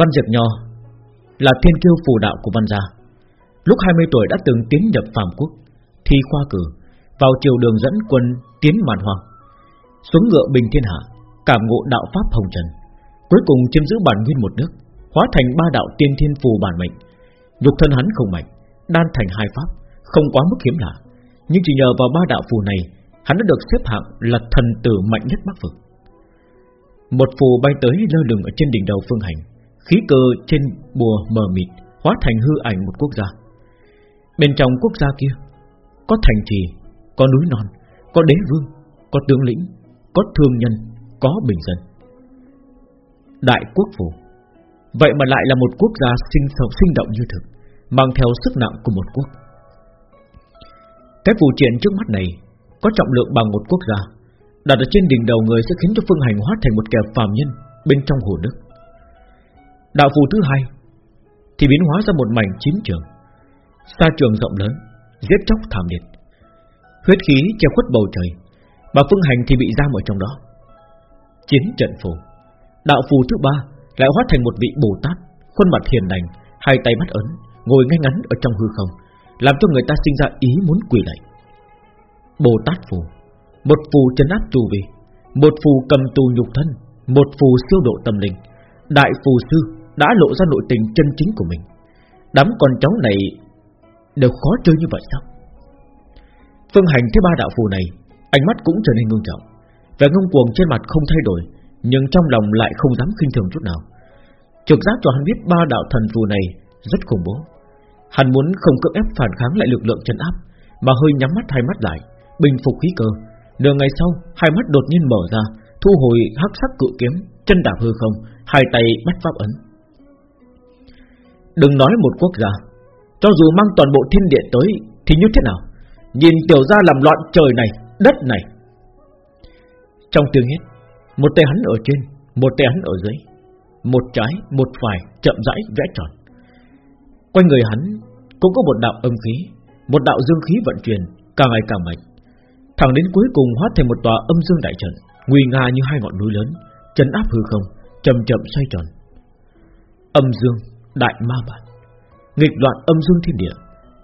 Văn Diệp Nho là thiên kiêu phù đạo của Văn gia. Lúc 20 tuổi đã từng tiến nhập phàm quốc, thi khoa cử, vào triều đường dẫn quân tiến màn hoàng, xuống ngựa bình thiên hạ, cảm ngộ đạo pháp hồng trần, cuối cùng chiếm giữ bản nguyên một nước, hóa thành ba đạo tiên thiên phù bản mệnh. Nhục thân hắn không mạnh, đan thành hai pháp, không quá mức hiếm lạ, nhưng chỉ nhờ vào ba đạo phù này, hắn đã được xếp hạng là thần tử mạnh nhất Bắc vực. Một phù bay tới lơ lửng ở trên đỉnh đầu Phương Hành, khí cơ trên bùa mờ mịt hóa thành hư ảnh một quốc gia. Bên trong quốc gia kia có thành trì, có núi non, có đế vương, có tướng lĩnh, có thương nhân, có bình dân. Đại quốc phủ Vậy mà lại là một quốc gia sinh sống sinh động như thực, mang theo sức nặng của một quốc. Cái phù triện trước mắt này có trọng lượng bằng một quốc gia, đặt ở trên đỉnh đầu người sẽ khiến cho phương hành hóa thành một kẻ phàm nhân bên trong hồ nước. Đạo phù thứ hai thì biến hóa ra một mảnh chiến trường, xa trường rộng lớn, giết chóc thảm liệt, huyết khí che khuất bầu trời, mà phương hành thì bị giam ở trong đó. Chiến trận phù, đạo phù thứ ba lại hóa thành một vị Bồ Tát, khuôn mặt hiền lành, hai tay bắt ấn, ngồi ngay ngắn ở trong hư không, làm cho người ta sinh ra ý muốn quỳ lạy. Bồ Tát phù, một phù chân áp tu vi, một phù cầm tù nhục thân, một phù siêu độ tâm linh, đại phù sư đã lộ ra nội tình chân chính của mình. Đám con cháu này đều khó chơi như vậy sao? Phương Hành thấy ba đạo phù này, ánh mắt cũng trở nên ngưng trọng. Vẻ ngông cuồng trên mặt không thay đổi, nhưng trong lòng lại không dám khinh thường chút nào. Trực giác cho hắn biết ba đạo thần phù này rất khủng bố. Hắn muốn không cưỡng ép phản kháng lại lực lượng chân áp, mà hơi nhắm mắt hai mắt lại, bình phục khí cơ. Nửa ngày sau, hai mắt đột nhiên mở ra, thu hồi hắc sắc cự kiếm, chân đạp hư không, hai tay bắt pháp ấn. Đừng nói một quốc gia, cho dù mang toàn bộ thiên địa tới thì như thế nào? Nhìn tiểu gia làm loạn trời này, đất này. Trong tiếng hét, một tay hắn ở trên, một tay hắn ở dưới, một trái, một phải, chậm rãi vẽ tròn. Quanh người hắn cũng có một đạo âm khí, một đạo dương khí vận chuyển, càng ngày càng mạnh. Thẳng đến cuối cùng hóa thành một tòa âm dương đại trận, nguy nga như hai ngọn núi lớn, chấn áp hư không, chậm chậm xoay tròn. Âm dương, đại ma bản, nghịch loạn âm dương thiên địa,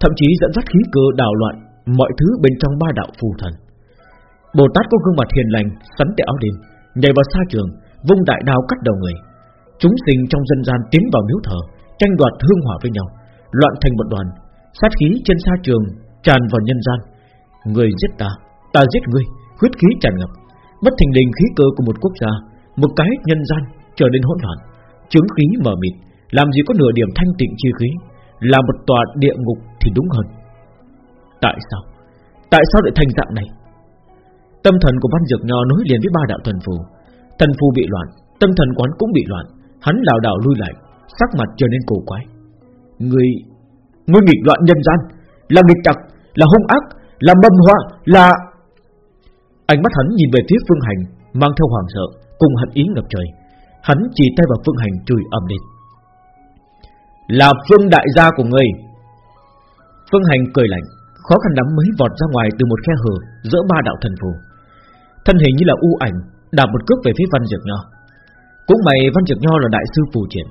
thậm chí dẫn dắt khí cơ đảo loạn mọi thứ bên trong ba đạo phù thần. Bồ Tát có gương mặt hiền lành, sắn tay áo đen, nhảy vào xa trường, vung đại đao cắt đầu người. Chúng sinh trong dân gian tiến vào miếu thờ, tranh đoạt hương hỏa với nhau, loạn thành một đoàn. Sát khí trên xa trường tràn vào nhân gian. Người giết ta, ta giết ngươi, huyết khí tràn ngập. Bất thình lình khí cơ của một quốc gia, một cái nhân gian trở nên hỗn loạn, chứng khí mở mịt, làm gì có nửa điểm thanh tịnh chi khí, là một tòa địa ngục thì đúng hơn. Tại sao? Tại sao lại thành dạng này? Tâm thần của Văn Dược Nho nối liền với ba đạo thần phù. Thần phù bị loạn, tâm thần quán cũng bị loạn, hắn lảo đảo lui lại, sắc mặt trở nên cổ quái. Người, người nghịch loạn nhân gian, là nghịch tặc, là hung ác, là mâm họa, là Ánh mắt hắn nhìn về phía Phương Hành, mang theo hoàng sợ, cùng hận ý ngập trời. Hắn chỉ tay vào Phương Hành chửi ầm lên. Là Phương đại gia của ngươi. Phương Hành cười lạnh, khó khăn lắm mới vọt ra ngoài từ một khe hở giữa ba đạo thần phù. Thân hình như là u ảnh, đạp một cước về phía Văn Dược Nho. Cũng may Văn Dược Nho là đại sư phù triển,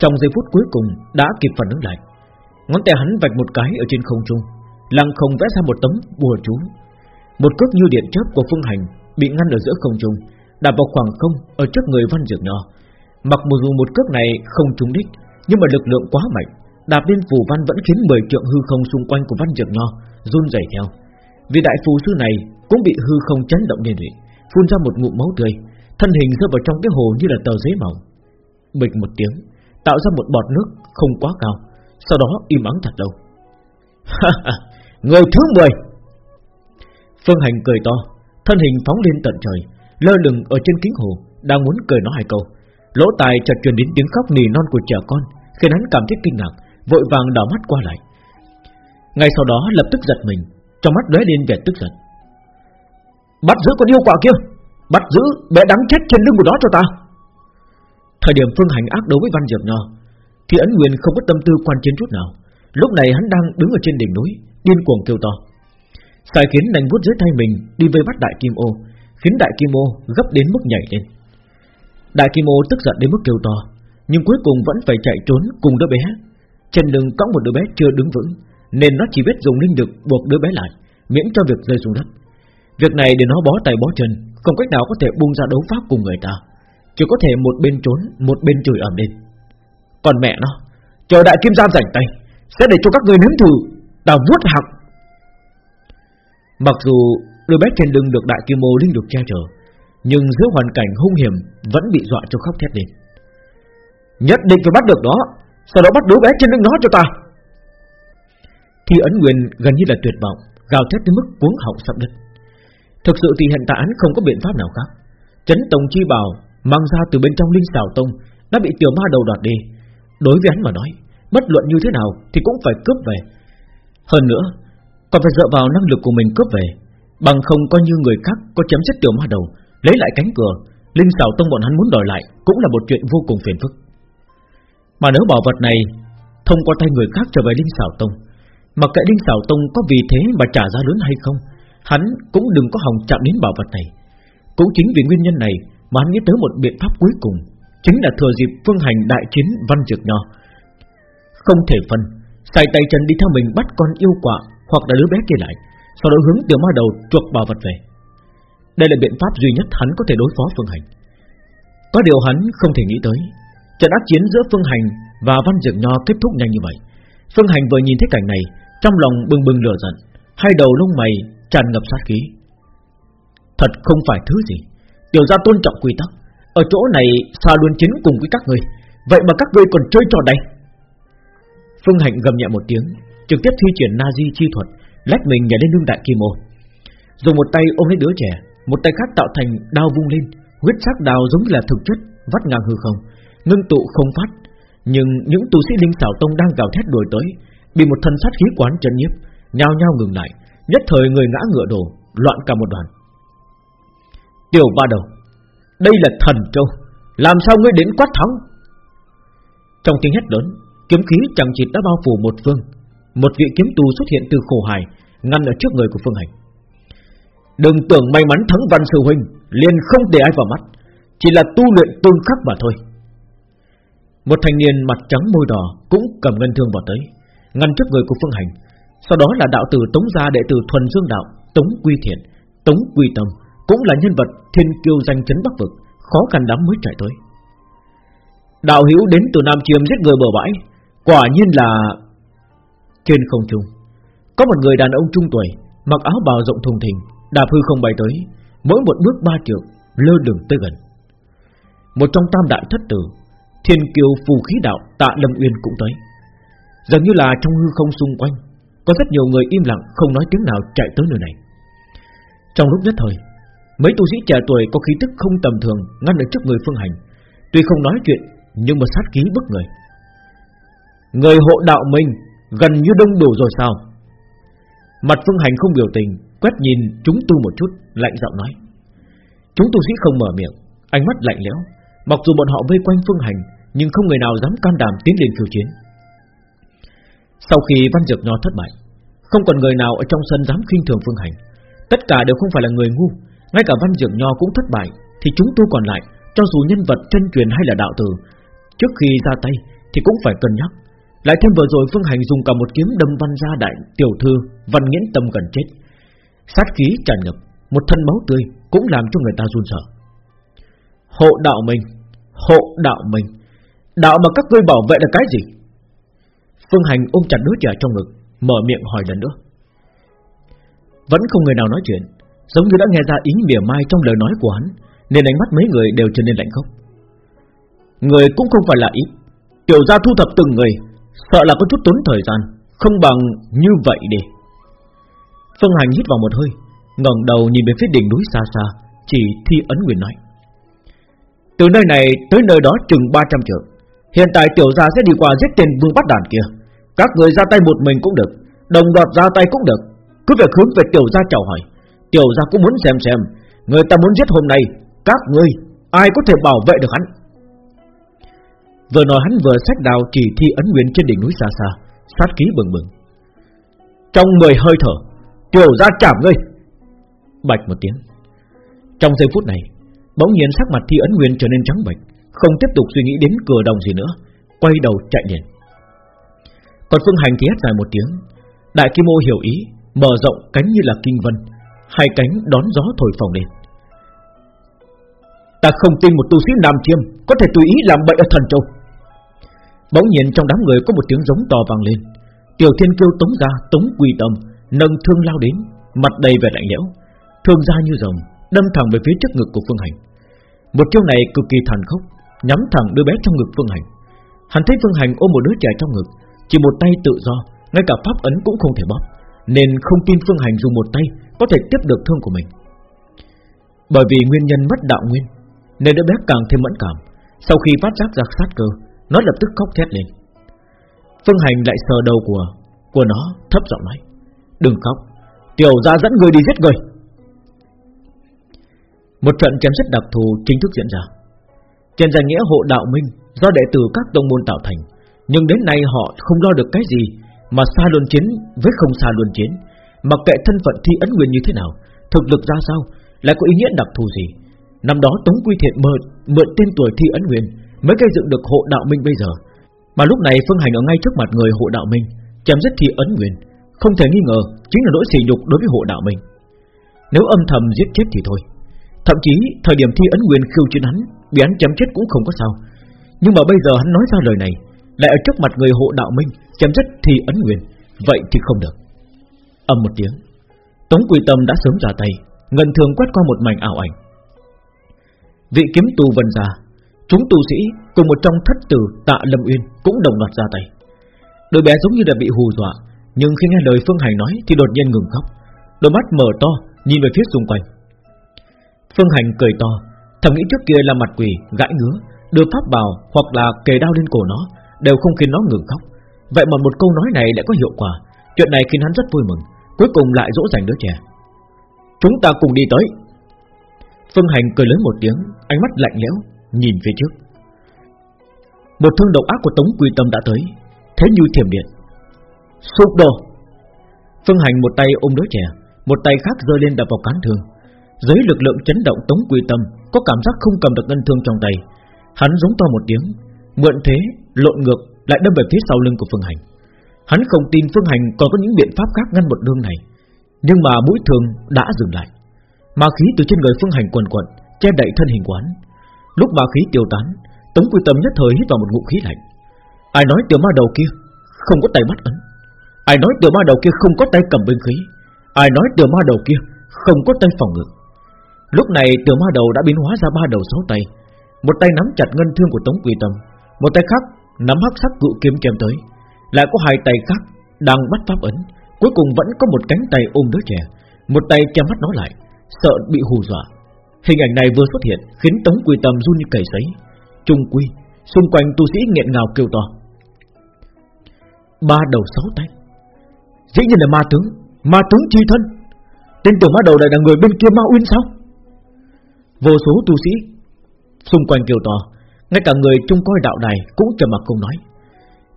trong giây phút cuối cùng đã kịp phản ứng lại. Ngón tay hắn vạch một cái ở trên không trung, lăng không vẽ ra một tấm bùa chú. Một cước như điện chớp của Phương Hành bị ngăn ở giữa không trung, đạp vào khoảng không ở trước người Văn Dược Nho. Mặc dù một cước này không trúng đích, nhưng mà lực lượng quá mạnh, đạp lên phù văn vẫn khiến mười trượng hư không xung quanh của Văn Dược Nho run rẩy theo. Vì đại phù sư này cũng bị hư không chấn động liên lụy, phun ra một ngụm máu tươi, thân hình rơi vào trong cái hồ như là tờ giấy mỏng. Bịch một tiếng, tạo ra một bọt nước không quá cao, sau đó im ắng thật lâu. Người thứ 10 Phương Hành cười to, thân hình phóng lên tận trời, lơ lửng ở trên kính hồ, đang muốn cười nói hai câu. Lỗ tài chợt truyền đến tiếng khóc nỉ non của trẻ con, khiến hắn cảm thấy kinh ngạc, vội vàng đảo mắt qua lại. Ngay sau đó lập tức giật mình, trong mắt lóe lên vẻ tức giận. Bắt giữ con yêu quả kia, bắt giữ bé đắng chết trên lưng của nó cho ta. Thời điểm Phương Hành ác đấu với Văn Diệp Nho, thì ấn Nguyên không có tâm tư quan chiến chút nào. Lúc này hắn đang đứng ở trên đỉnh núi, điên cuồng kêu to. Sai khiến đánh vút dưới tay mình đi vây bắt Đại Kim Ô, khiến Đại Kim Ô gấp đến mức nhảy lên. Đại Kim Ô tức giận đến mức kêu to, nhưng cuối cùng vẫn phải chạy trốn cùng đứa bé. Trên lưng có một đứa bé chưa đứng vững, Nên nó chỉ biết dùng linh lực buộc đứa bé lại, Miễn cho việc rơi xuống đất. Việc này để nó bó tay bó chân, Không cách nào có thể buông ra đấu pháp cùng người ta. Chỉ có thể một bên trốn, Một bên chửi ầm lên. Còn mẹ nó, Chờ đại kim giam rảnh tay, Sẽ để cho các người nếm thử Đào vuốt học. Mặc dù đứa bé trên lưng được đại kim mô linh lực che chở, Nhưng dưới hoàn cảnh hung hiểm Vẫn bị dọa cho khóc thét lên. Nhất định phải bắt được nó, Sau đó bắt đứa bé trên lưng nó cho ta. Thì ấn nguyên gần như là tuyệt vọng, Gào thét đến mức cuống họng sắp đất Thực sự thì hiện tại hắn không có biện pháp nào khác. Chấn Tông Chi Bảo Mang ra từ bên trong Linh sảo Tông Đã bị tiểu ma đầu đoạt đi. Đối với hắn mà nói, Bất luận như thế nào thì cũng phải cướp về. Hơn nữa, Còn phải dựa vào năng lực của mình cướp về, Bằng không coi như người khác có chấm dứt tiểu ma đầu, Lấy lại cánh cửa, Linh sảo Tông bọn hắn muốn đòi lại Cũng là một chuyện vô cùng phiền phức. Mà nếu bảo vật này Thông qua tay người khác trở về Linh Sảo Tông Mặc kệ Linh Sảo Tông có vì thế mà trả giá lớn hay không, Hắn cũng đừng có hòng chạm đến bảo vật này. Cũng chính vì nguyên nhân này Mà hắn nghĩ tới một biện pháp cuối cùng, Chính là thừa dịp phương hành đại chiến văn dược nho. Không thể phân, Xài tay chân đi theo mình bắt con yêu quạ Hoặc là đứa bé kia lại, Sau đó hướng tiểu ma đầu chuộc bảo vật về. Đây là biện pháp duy nhất hắn có thể đối phó phương hành. Có điều hắn không thể nghĩ tới Trận ác chiến giữa phương hành Và văn dược nho kết thúc nhanh như vậy Phương hành vừa nhìn thấy cảnh này Trong lòng bừng bừng lửa giận Hai đầu lông mày tràn ngập sát khí. Thật không phải thứ gì. Tiểu gia tôn trọng quy tắc. Ở chỗ này xa luôn chiến cùng với các người. Vậy mà các ngươi còn chơi trò đây. Phương hành gầm nhẹ một tiếng, trực tiếp thi triển Na Di chi thuật, lách mình nhảy lên lưng đại kim ô. Dùng một tay ôm lấy đứa trẻ, một tay khác tạo thành đao vung lên, huyết sắc đao giống như là thực chất vắt ngang hư không, ngưng tụ không phát. Nhưng những tu sĩ linh xảo tông đang gào thét đuổi tới, bị một thân sát khí quán chân nhiếp, nhao nhao ngừng lại, Nhất thời người ngã ngựa đổ Loạn cả một đoàn. Tiểu ba đầu Đây là thần châu Làm sao ngươi đến quát thắng? Trong tiếng hét lớn Kiếm khí chẳng chịt đã bao phủ một phương. Một vị kiếm tu xuất hiện từ khổ hải Ngăn ở trước người của phương hành. Đừng tưởng may mắn thắng văn sư huynh liền không để ai vào mắt. Chỉ là tu luyện tương khắc mà thôi. Một thanh niên mặt trắng môi đỏ Cũng cầm ngân thương vào tới Ngăn trước người của phương hành. Sau đó là đạo tử Tống gia đệ tử thuần dương đạo Tống Quy Thiện, Tống Quy Tâm Cũng là nhân vật thiên kiêu danh chấn bắc vực Khó khăn lắm mới chạy tới. Đạo hữu đến từ Nam Chiêm giết người bờ bãi Quả nhiên là Trên không trung. Có một người đàn ông trung tuổi Mặc áo bào rộng thùng thình Đạp hư không bay tới Mỗi một bước ba trượng lơ lửng tới gần. Một trong tam đại thất tử Thiên kiều phù khí đạo tạ Lâm Uyên cũng tới. Dường như là trong hư không xung quanh, có rất nhiều người im lặng không nói tiếng nào chạy tới nơi này. Trong lúc nhất thời, Mấy tu sĩ trẻ tuổi có khí tức không tầm thường Ngăn ở trước người Phương Hành, Tuy không nói chuyện Nhưng mà sát khí bức người. Người hộ đạo mình Gần như đông đủ rồi sao? Mặt Phương Hành không biểu tình, Quét nhìn chúng tu một chút, Lạnh giọng nói. Chúng tu sĩ không mở miệng, Ánh mắt lạnh lẽo, Mặc dù bọn họ vây quanh Phương Hành nhưng không người nào dám can đảm tiến lên khiêu chiến. Sau khi Văn Dược Nho thất bại, Không còn người nào ở trong sân dám khinh thường Phương Hành. Tất cả đều không phải là người ngu, Ngay cả Văn Dược Nho cũng thất bại, Thì chúng tôi còn lại, Cho dù nhân vật, chân truyền hay là đạo tử, Trước khi ra tay thì cũng phải cân nhắc. Lại thêm vừa rồi Phương Hành dùng cả một kiếm đâm văn gia đại tiểu thư Văn nghiễn tâm gần chết. Sát khí tràn ngập, Một thân máu tươi cũng làm cho người ta run sợ. Hộ đạo mình, Hộ đạo mình. Đạo mà các ngươi bảo vệ là cái gì? Phương Hành ôm chặt đứa trẻ trong ngực, Mở miệng hỏi lần nữa. Vẫn không người nào nói chuyện, Giống như đã nghe ra ý mỉa mai trong lời nói của hắn, Nên ánh mắt mấy người đều trở nên lạnh khốc. Người cũng không phải là ít Tiểu gia thu thập từng người, Sợ là có chút tốn thời gian, Không bằng như vậy đi. Phương Hành hít vào một hơi, ngẩng đầu nhìn về phía đỉnh núi xa xa, Chỉ thi ấn quyền nói. Từ nơi này tới nơi đó chừng 300 trượng. Hiện tại tiểu gia sẽ đi qua giết tiền vương bắt đàn kia. Các người ra tay một mình cũng được, Đồng đoạt ra tay cũng được. Cứ việc hướng về tiểu gia chào hỏi, Tiểu gia cũng muốn xem xem, Người ta muốn giết hôm nay, Các ngươi, ai có thể bảo vệ được hắn? Vừa nói hắn vừa sách đào chỉ thi ấn nguyên trên đỉnh núi xa xa, Sát khí bừng bừng. Trong người hơi thở, Tiểu gia chạm ngươi Bạch một tiếng. Trong giây phút này, Bỗng nhiên sắc mặt thi ấn nguyên trở nên trắng bệch không tiếp tục suy nghĩ đến cửa đồng gì nữa, Quay đầu chạy liền Còn Phương Hành thì hét dài một tiếng. Đại Kim Ô hiểu ý, Mở rộng cánh như là kinh vân, Hai cánh đón gió thổi phồng lên. Ta không tin một tu sĩ Nam Chiêm Có thể tùy ý làm bậy ở thần châu. Bỗng nhiên trong đám người có một tiếng giống to vang lên. Tiểu Thiên kêu tống ra tống quỳ tâm Nâng thương lao đến, Mặt đầy vẻ lạnh lẽo. Thương ra như rồng, Đâm thẳng về phía trước ngực của Phương Hành. Một chiêu này cực kỳ thần khốc. Nhắm thẳng đứa bé trong ngực Phương Hành. Hắn thấy Phương Hành ôm một đứa trẻ trong ngực, Chỉ một tay tự do, Ngay cả pháp ấn cũng không thể bóp, Nên không tin Phương Hành dùng một tay Có thể tiếp được thương của mình. Bởi vì nguyên nhân mất đạo nguyên, Nên đứa bé càng thêm mẫn cảm, Sau khi phát giác ra sát cơ, Nó lập tức khóc thét lên. Phương Hành lại sờ đầu của của nó, thấp giọng nói, Đừng khóc, Tiểu gia dẫn người đi giết người. Một trận chém giết đặc thù chính thức diễn ra. Trên danh nghĩa hộ đạo minh Do đệ tử các tông môn tạo thành Nhưng đến nay họ không lo được cái gì Mà xa luân chiến với không xa luân chiến. Mặc kệ thân phận thi ấn nguyên như thế nào Thực lực ra sao Lại có ý nghĩa đặc thù gì? Năm đó Tống Quy Thiện mượn, mượn tên tuổi thi ấn nguyên Mới gây dựng được hộ đạo minh bây giờ. Mà lúc này Phương Hành ở ngay trước mặt người hộ đạo minh chém giết thi ấn nguyên Không thể nghi ngờ Chính là nỗi sỉ nhục đối với hộ đạo minh. Nếu âm thầm giết chết thì thôi. Thậm chí, thời điểm thi ấn nguyên khiêu chiến hắn, Bị hắn chém chết cũng không có sao. Nhưng mà bây giờ hắn nói ra lời này, Lại ở trước mặt người hộ đạo minh, Chém chết thi ấn nguyên, Vậy thì không được. Âm một tiếng, Tống Quỳ Tâm đã sớm ra tay, Ngân thường quét qua một mảnh ảo ảnh. Vị kiếm tù vân già Chúng tù sĩ cùng một trong thất tử tạ Lâm Uyên Cũng đồng loạt ra tay. Đứa bé giống như là bị hù dọa, Nhưng khi nghe lời Phương Hành nói Thì đột nhiên ngừng khóc. Đôi mắt mở to, nhìn về phía xung quanh. Phương Hành cười to Thầm nghĩ trước kia là mặt quỷ, gãi ngứa Đưa pháp bào hoặc là kề đao lên cổ nó Đều không khiến nó ngừng khóc. Vậy mà một câu nói này lại có hiệu quả Chuyện này khiến hắn rất vui mừng Cuối cùng lại dỗ dành đứa trẻ. Chúng ta cùng đi tới. Phương Hành cười lớn một tiếng Ánh mắt lạnh lẽo Nhìn phía trước. Một thương độc ác của Tống Quy Tâm đã tới thế như thiểm điện. Sụp đổ. Phương hành một tay ôm đứa trẻ một tay khác rơi lên đập vào cán thương dưới lực lượng chấn động tống quy tâm, có cảm giác không cầm được ngân thương trong tay. Hắn giống to một tiếng, mượn thế, lộn ngược, lại đâm về phía sau lưng của phương hành. Hắn không tin phương hành còn có những biện pháp khác ngăn một đường này, nhưng mà mũi thương đã dừng lại. Ma khí từ trên người phương hành quần quận che đậy thân hình quán. Lúc ma khí tiêu tán, tống quy tâm nhất thời hít vào một ngụm khí lạnh. Ai nói tiểu ma đầu kia Không có tay bắt ấn? Ai nói tiểu ma đầu kia không có tay cầm binh khí? Ai nói tiểu ma đầu kia Không có tay phòng ngự? Lúc này từ ma đầu đã biến hóa ra ba đầu sáu tay. Một tay nắm chặt ngân thương của Tống Quỳ Tâm, Một tay khác nắm hắc sắc cự kiếm chém tới. Lại có hai tay khác Đang bắt pháp ấn, Cuối cùng vẫn có một cánh tay ôm đứa trẻ. Một tay che mắt nó lại, Sợ bị hù dọa. Hình ảnh này vừa xuất hiện Khiến Tống Quỳ Tâm run như cầy sấy. Trung quy, Xung quanh tu sĩ nghẹn ngào kêu to. Ba đầu sáu tay. Dĩ nhiên là ma tướng Ma tướng chi thân. Tên tưởng ma đầu lại là người bên kia ma uyên sao? Vô số tu sĩ, Xung quanh kêu to, Ngay cả người trung coi đạo đài Cũng trầm mặc không nói.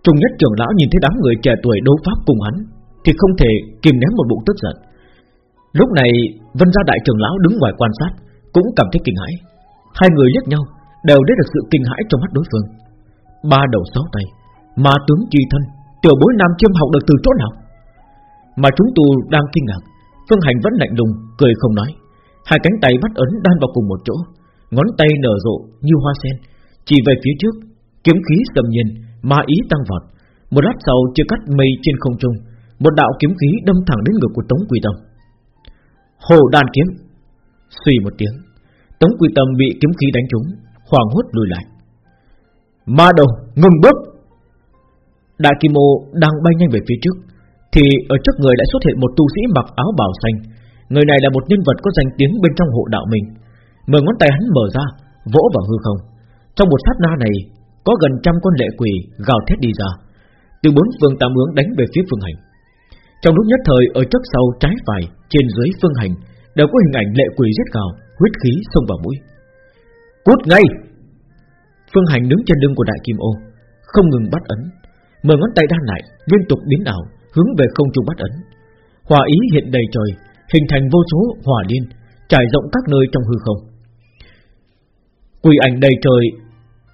Trung nhất trưởng lão nhìn thấy đám người trẻ tuổi đấu pháp cùng hắn, Thì không thể kìm nén một bụng tức giận. Lúc này, Vân gia đại trưởng lão đứng ngoài quan sát, Cũng cảm thấy kinh hãi. Hai người liếc nhau, Đều thấy được sự kinh hãi trong mắt đối phương. Ba đầu sáu tay, Ma tướng chi thân, Tiểu bối Nam Chiêm học được từ chỗ nào? Mà chúng tu đang kinh ngạc, Phương Hành vẫn lạnh lùng, Cười không nói. Hai cánh tay bắt ấn đan vào cùng một chỗ, Ngón tay nở rộ như hoa sen. Chỉ về phía trước, Kiếm khí sầm nhiên, Ma ý tăng vọt. Một lát sau chưa cắt mây trên không trung, Một đạo kiếm khí đâm thẳng đến ngực của Tống Quỳ Tâm. Hồ đan kiếm! Xùy một tiếng, Tống Quỳ Tâm bị kiếm khí đánh trúng Hoàng hốt lùi lại. Ma đầu, ngừng bước! Đại Kim Ô đang bay nhanh về phía trước, Thì ở trước người lại xuất hiện một tu sĩ mặc áo bào xanh Người này là một nhân vật có danh tiếng bên trong hộ đạo mình. Mười ngón tay hắn mở ra, Vỗ vào hư không. Trong một sát na này, Có gần trăm con lệ quỷ gào thét đi ra. Từ bốn phương tám hướng đánh về phía phương hành. Trong lúc nhất thời, Ở trước sau, trái phải, Trên dưới phương hành, Đều có hình ảnh lệ quỷ giết gào, Huyết khí xông vào mũi. Cút ngay! Phương hành đứng trên lưng của đại kim ô, Không ngừng bắt ấn. Mười ngón tay đan lại, Liên tục biến ảo, Hướng về không trung bắt ấn. Hòa ý hiện đầy trời Hình thành vô số hỏa liên Trải rộng các nơi trong hư không Quỷ ảnh đầy trời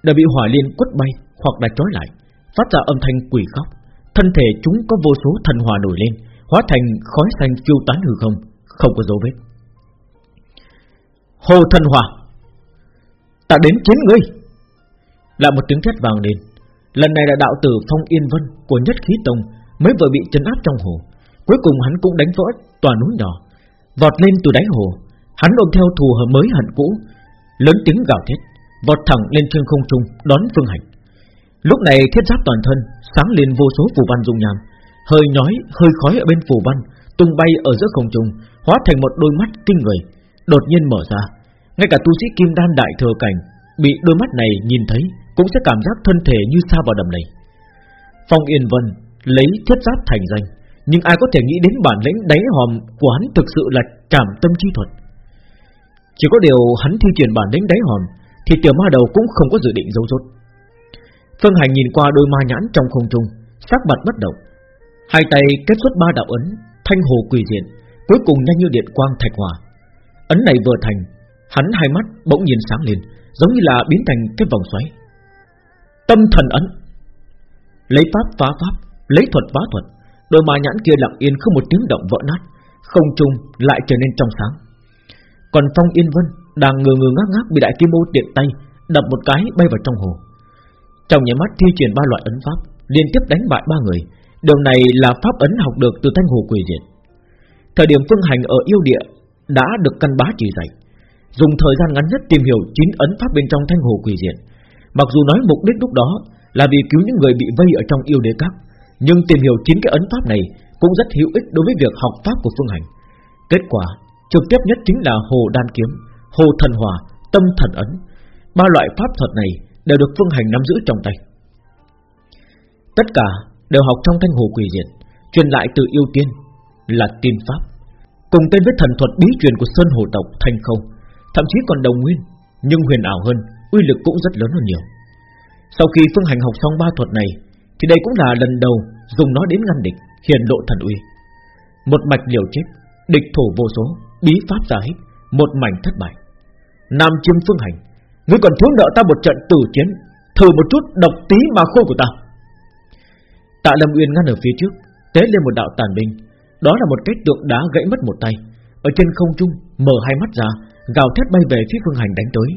đã bị hỏa liên quất bay hoặc là trói lại, phát ra âm thanh quỷ khóc. Thân thể chúng có vô số thần hỏa nổi lên, hóa thành khói xanh phiêu tán hư không, không có dấu vết. Hồ thần hỏa, ta đến chiến ngươi. Lại một tiếng thét vàng lên. Lần này là đạo tử Phong Yên Vân của Nhất Khí Tông mới vừa bị chấn áp trong hồ. Cuối cùng hắn cũng đánh vỡ tòa núi nhỏ, vọt lên từ đáy hồ. Hắn ôm theo thù hờ mới hận cũ, lớn tiếng gào thét, vọt thẳng lên trên không trung đón Phương Hành. Lúc này thiết giáp toàn thân sáng lên vô số phù văn dung nham, hơi nhói, hơi khói ở bên phù văn tung bay ở giữa không trung, hóa thành một đôi mắt kinh người, đột nhiên mở ra. Ngay cả tu sĩ kim đan đại thừa cảnh bị đôi mắt này nhìn thấy cũng sẽ cảm giác thân thể như sa vào đầm lầy. Phong Yên Vân lấy thiết giáp thành danh, nhưng ai có thể nghĩ đến bản lĩnh đáy hòm của hắn thực sự là trảm tâm chi thuật. Chỉ có điều hắn thi triển bản lĩnh đáy hòm thì tiểu ma đầu cũng không có dự định giấu rốt. Phương Hành nhìn qua đôi ma nhãn trong không trung, sắc mặt bất động, hai tay kết xuất ba đạo ấn, thanh hồ quỷ diện, cuối cùng nhanh như điện quang thạch hòa Ấn này vừa thành, hắn hai mắt bỗng nhiên sáng lên, giống như là biến thành cái vòng xoáy. Tâm thần ấn, lấy pháp phá pháp, lấy thuật phá thuật, đôi ma nhãn kia lặng yên không một tiếng động vỡ nát, không trung lại trở nên trong sáng. Còn Phong Yên Vân đang ngơ ngơ ngác ngác bị đại kim ô tiện tay đập một cái bay vào trong hồ. Trong nhà mắt thi triển ba loại ấn pháp, liên tiếp đánh bại ba người. Điều này là pháp ấn học được từ thanh hồ quỷ diệt. Thời điểm phương hành ở yêu địa đã được căn bá chỉ dạy, dùng thời gian ngắn nhất tìm hiểu chín ấn pháp bên trong thanh hồ quỷ diệt. Mặc dù nói mục đích lúc đó là vì cứu những người bị vây ở trong yêu đế các, nhưng tìm hiểu chín cái ấn pháp này cũng rất hữu ích đối với việc học pháp của phương hành. Kết quả trực tiếp nhất chính là hồ đan kiếm, hồ thần hòa, tâm thần ấn. Ba loại pháp thuật này đều được phương hành nắm giữ trong tay. Tất cả đều học trong thanh hồ quỷ diệt, truyền lại từ yêu tiên là tiên pháp, cùng tên với thần thuật bí truyền của sơn hồ tộc thanh không, thậm chí còn đồng nguyên, nhưng huyền ảo hơn, uy lực cũng rất lớn hơn nhiều. Sau khi phương hành học xong ba thuật này, thì đây cũng là lần đầu dùng nó đến ngăn địch, hiển lộ thần uy. Một mạch liều chết, địch thủ vô số, bí pháp ra hết, một mảnh thất bại. Nam chiêm phương hành, ngươi còn thiếu nợ ta một trận tử chiến, thử một chút độc tí mà khôi của ta. Tạ Lâm Uyên ngăn ở phía trước, tế lên một đạo tàn binh, đó là một cái tượng đá gãy mất một tay, ở trên không trung mở hai mắt ra, gào thét bay về phía phương hành đánh tới.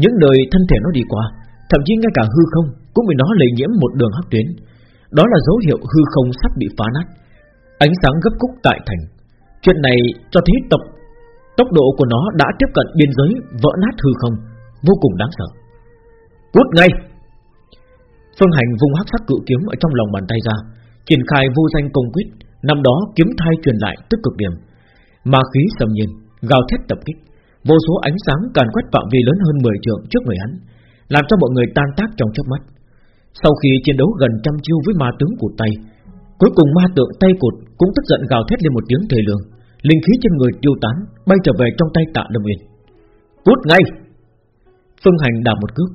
Những nơi thân thể nó đi qua, thậm chí ngay cả hư không cũng bị nó lây nhiễm một đường hắc tuyến. Đó là dấu hiệu hư không sắp bị phá nát. Ánh sáng gấp khúc tại thành. Chuyện này cho thấy tộc tốc độ của nó đã tiếp cận biên giới vỡ nát hư không, vô cùng đáng sợ. Cút ngay! Phương Hành vung hắc sắc cự kiếm ở trong lòng bàn tay ra, triển khai vô danh công quyết, năm đó kiếm thai truyền lại tức cực điểm, ma khí sầm nhiên, gào thét tập kích, vô số ánh sáng càn quét phạm vi lớn hơn 10 trượng trước người hắn, làm cho mọi người tan tác trong chớp mắt. Sau khi chiến đấu gần trăm chiêu với ma tướng cụt tay, cuối cùng ma tượng tay cụt cũng tức giận gào thét lên một tiếng thề lương, linh khí trên người tiêu tán, bay trở về trong tay Tạ Lâm Nguyên. Cút ngay! Phương Hành đạp một cước,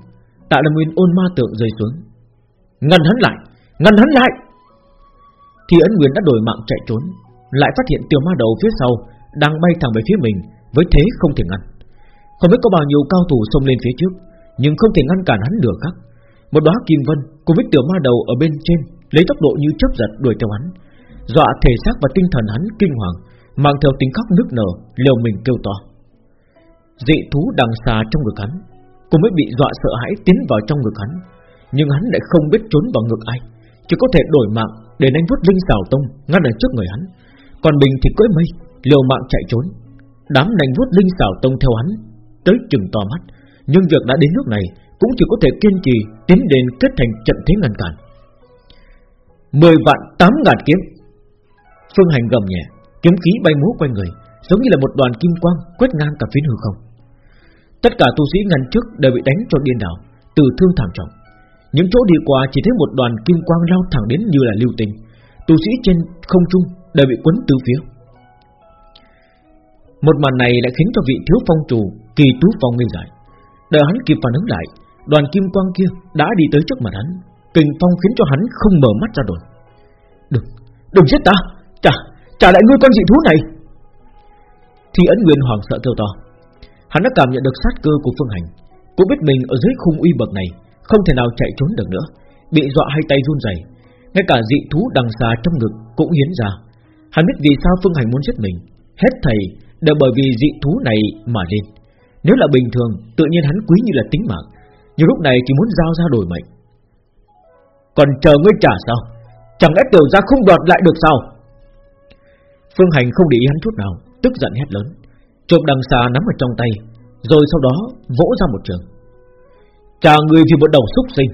Tạ Lâm Nguyên ôn ma tượng rơi xuống, ngăn hắn lại, ngăn hắn lại. Thì ấn Nguyên đã đổi mạng chạy trốn, lại phát hiện tiểu ma đầu phía sau đang bay thẳng về phía mình với thế không thể ngăn. Không biết có bao nhiêu cao thủ xông lên phía trước, nhưng không thể ngăn cản hắn được khác. Một đóa kim vân cùng với tiểu ma đầu ở bên trên lấy tốc độ như chớp giật đuổi theo hắn, dọa thể xác và tinh thần hắn kinh hoàng, mang theo tiếng khóc nức nở, liều mình kêu to. Dị thú đằng xa trong ngực hắn, cũng mới bị dọa sợ hãi tiến vào trong ngực hắn, nhưng hắn lại không biết trốn vào ngực ai, chỉ có thể đổi mạng để đánh vút linh xảo tông ngăn ở trước người hắn. Còn mình thì cưỡi mây, liều mạng chạy trốn. Đám đánh vút linh xảo tông theo hắn, tới chừng to mắt, nhưng việc đã đến nước này cũng chỉ có thể kiên trì tiến đến kết thành trận thế ngăn cản. Mười vạn tám ngàn kiếm. Phương Hành gầm nhẹ, kiếm khí bay múa quanh người, giống như là một đoàn kim quang quét ngang cả phiến hư không. Tất cả tu sĩ ngăn trước đều bị đánh cho điên đảo, từ thương thảm trọng. Những chỗ đi qua chỉ thấy một đoàn kim quang lao thẳng đến như là lưu tình Tu sĩ trên không trung đều bị quấn tứ phía Một màn này lại khiến cho vị thiếu phong chủ Kỳ tú phong ngây dại Đợi hắn kịp phản ứng lại Đoàn kim quang kia đã đi tới trước mặt hắn. Kình phong khiến cho hắn không mở mắt ra được. Đừng, đừng giết ta. Trả, trả lại ngươi con dị thú này. Thì ấn nguyên hoàng sợ kêu to. Hắn đã cảm nhận được sát cơ của phương hành. Cũng biết mình ở dưới khung uy bậc này Không thể nào chạy trốn được nữa. Bị dọa hai tay run rẩy, Ngay cả dị thú đằng xa trong ngực cũng hiến ra. Hắn biết vì sao Phương Hành muốn giết mình. Hết thầy đều bởi vì dị thú này mà lên. Nếu là bình thường Tự nhiên hắn quý như là tính mạng. Nhưng lúc này chỉ muốn giao ra đổi mệnh. Còn chờ ngươi trả sao? Chẳng lẽ tiểu ra không đoạt lại được sao? Phương Hành không để ý hắn chút nào, Tức giận hét lớn Trộm đằng xa nắm ở trong tay, Rồi sau đó vỗ ra một trường. Trả người vì một đầu xúc sinh,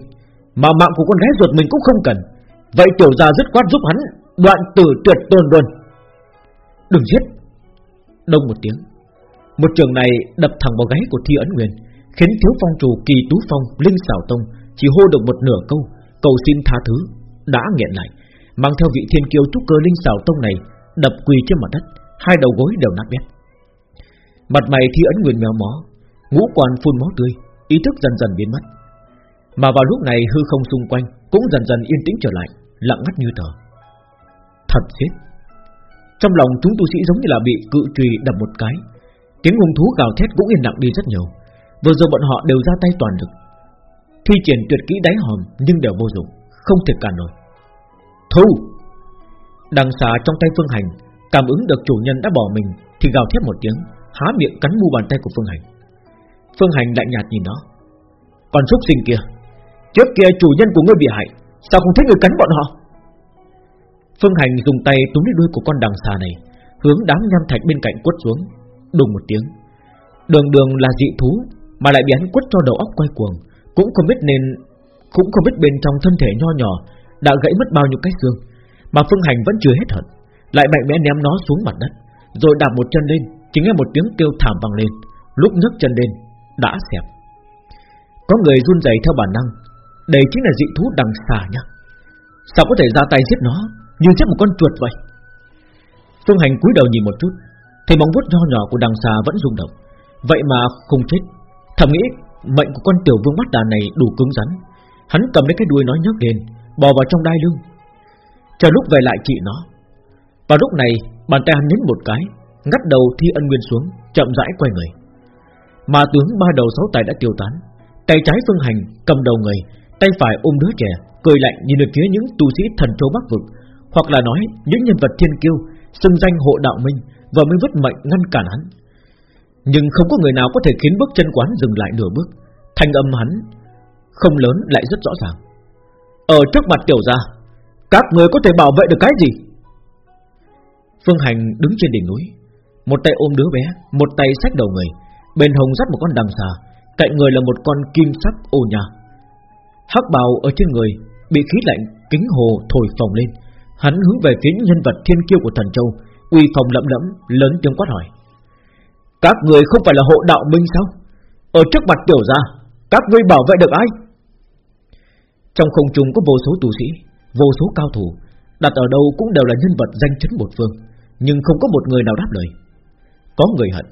Mà mạng của con gái ruột mình cũng không cần. Vậy tiểu gia dứt khoát giúp hắn Đoạn tử tuyệt tôn luôn. Đừng giết. Đông một tiếng, Một trường này đập thẳng vào gáy của Thi Ấn Nguyên. Khiến thiếu phong chủ kỳ tú phong, Linh xảo tông Chỉ hô được một nửa câu, Cầu xin tha thứ, Đã nghẹn lại, Mang theo vị thiên kiêu trúc cơ Linh xảo tông này Đập quỳ trên mặt đất, Hai đầu gối đều nát bét. Mặt mày Thi Ấn Nguyên méo mó, Ngũ quan phun máu tươi, Ý thức dần dần biến mất. Mà vào lúc này hư không xung quanh Cũng dần dần yên tĩnh trở lại, Lặng ngắt như tờ. Thật chết. Trong lòng chúng tu sĩ giống như là bị cự trùy đập một cái, Tiếng hung thú gào thét cũng yên lặng đi rất nhiều. Vừa rồi bọn họ đều ra tay toàn lực. Thi triển tuyệt kỹ đáy hòm Nhưng đều vô dụng, Không thể cản nổi. Thu Đằng xà trong tay Phương Hành, Cảm ứng được chủ nhân đã bỏ mình Thì gào thét một tiếng, Há miệng cắn mu bàn tay của Phương Hành. Phương Hành lạnh nhạt nhìn nó. Còn súc sinh kia, Trước kia chủ nhân của ngươi bị hại, Sao không thấy người cắn bọn họ? Phương Hành dùng tay túm lấy đuôi của con đằng xà này, Hướng đám nham thạch bên cạnh quất xuống, Đùng một tiếng. Đường đường là dị thú mà lại bị hắn quất cho đầu óc quay cuồng. Cũng không biết nên, Cũng không biết bên trong thân thể nho nhỏ Đã gãy mất bao nhiêu cái xương, Mà Phương Hành vẫn chưa hết hận, Lại mạnh mẽ ném nó xuống mặt đất, Rồi đạp một chân lên, Chỉ nghe một tiếng kêu thảm vang lên, Lúc nhấc chân lên, đã xẹp. Có người run rẩy theo bản năng, Đây chính là dị thú đằng xà nhá. Sao có thể ra tay giết nó Như giết một con chuột vậy? Phương Hành cúi đầu nhìn một chút, Thấy móng vuốt nho nhỏ của đằng xà vẫn rung động. Vậy mà không chết. Thầm nghĩ, mệnh của con tiểu vương mắt đà này đủ cứng rắn. Hắn cầm lấy cái đuôi nó nhấc lên, Bò vào trong đai lưng. Chờ lúc về lại trị nó. Và lúc này, bàn tay hắn nhấn một cái, Ngắt đầu thi ân nguyên xuống, Chậm rãi quay người. Mà tướng ba đầu sáu tay đã tiêu tán. Tay trái phương hành cầm đầu người, Tay phải ôm đứa trẻ, Cười lạnh nhìn về phía những tu sĩ thần châu bắc vực. Hoặc là nói, những nhân vật thiên kiêu, Xưng danh hộ đạo minh Và mới vứt mệnh ngăn cản hắn. Nhưng không có người nào có thể khiến bước chân quán dừng lại nửa bước. Thanh âm hắn Không lớn, lại rất rõ ràng. Ở trước mặt tiểu gia, Các người có thể bảo vệ được cái gì? Phương Hành đứng trên đỉnh núi, Một tay ôm đứa bé, Một tay xách đầu người, Bên hồng dắt một con đằng xà, Cạnh người là một con kim sắc ô nhà Hắc bào ở trên người Bị khí lạnh kính hồ thổi phồng lên. Hắn hướng về phía nhân vật thiên kiêu của thần châu, Uy phòng lẫm lẫm, Lớn tiếng quát hỏi. Các người không phải là hộ đạo minh sao? Ở trước mặt tiểu gia, Các ngươi bảo vệ được ai? Trong không trung có vô số tù sĩ, Vô số cao thủ, Đặt ở đâu cũng đều là nhân vật danh chấn một phương, Nhưng không có một người nào đáp lời. Có người hận,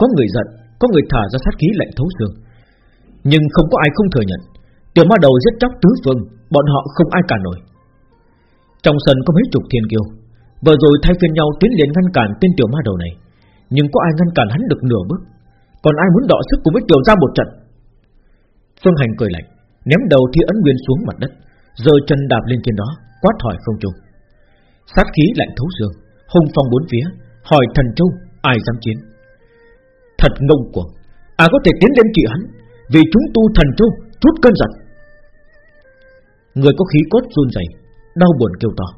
Có người giận, có người thả ra sát khí lạnh thấu xương. Nhưng không có ai không thừa nhận, Tiểu ma đầu giết chóc tứ phương, Bọn họ không ai cản nổi. Trong sân có mấy chục thiên kiêu, Vừa rồi thay phiên nhau tiến lên ngăn cản tên tiểu ma đầu này. Nhưng có ai ngăn cản hắn được nửa bước? Còn ai muốn đọ sức cùng với tiểu ra một trận? Phương Hành cười lạnh, Ném đầu thi ấn nguyên xuống mặt đất Giờ chân đạp lên trên đó, Quát hỏi không trung. Sát khí lạnh thấu xương Hùng phong bốn phía, Hỏi thần châu, ai dám chiến? Thật ngông cuồng À có thể tiến lên trị hắn, Vì chúng tu thần châu, chút cơn giận. Người có khí cốt run rẩy, Đau buồn kêu to.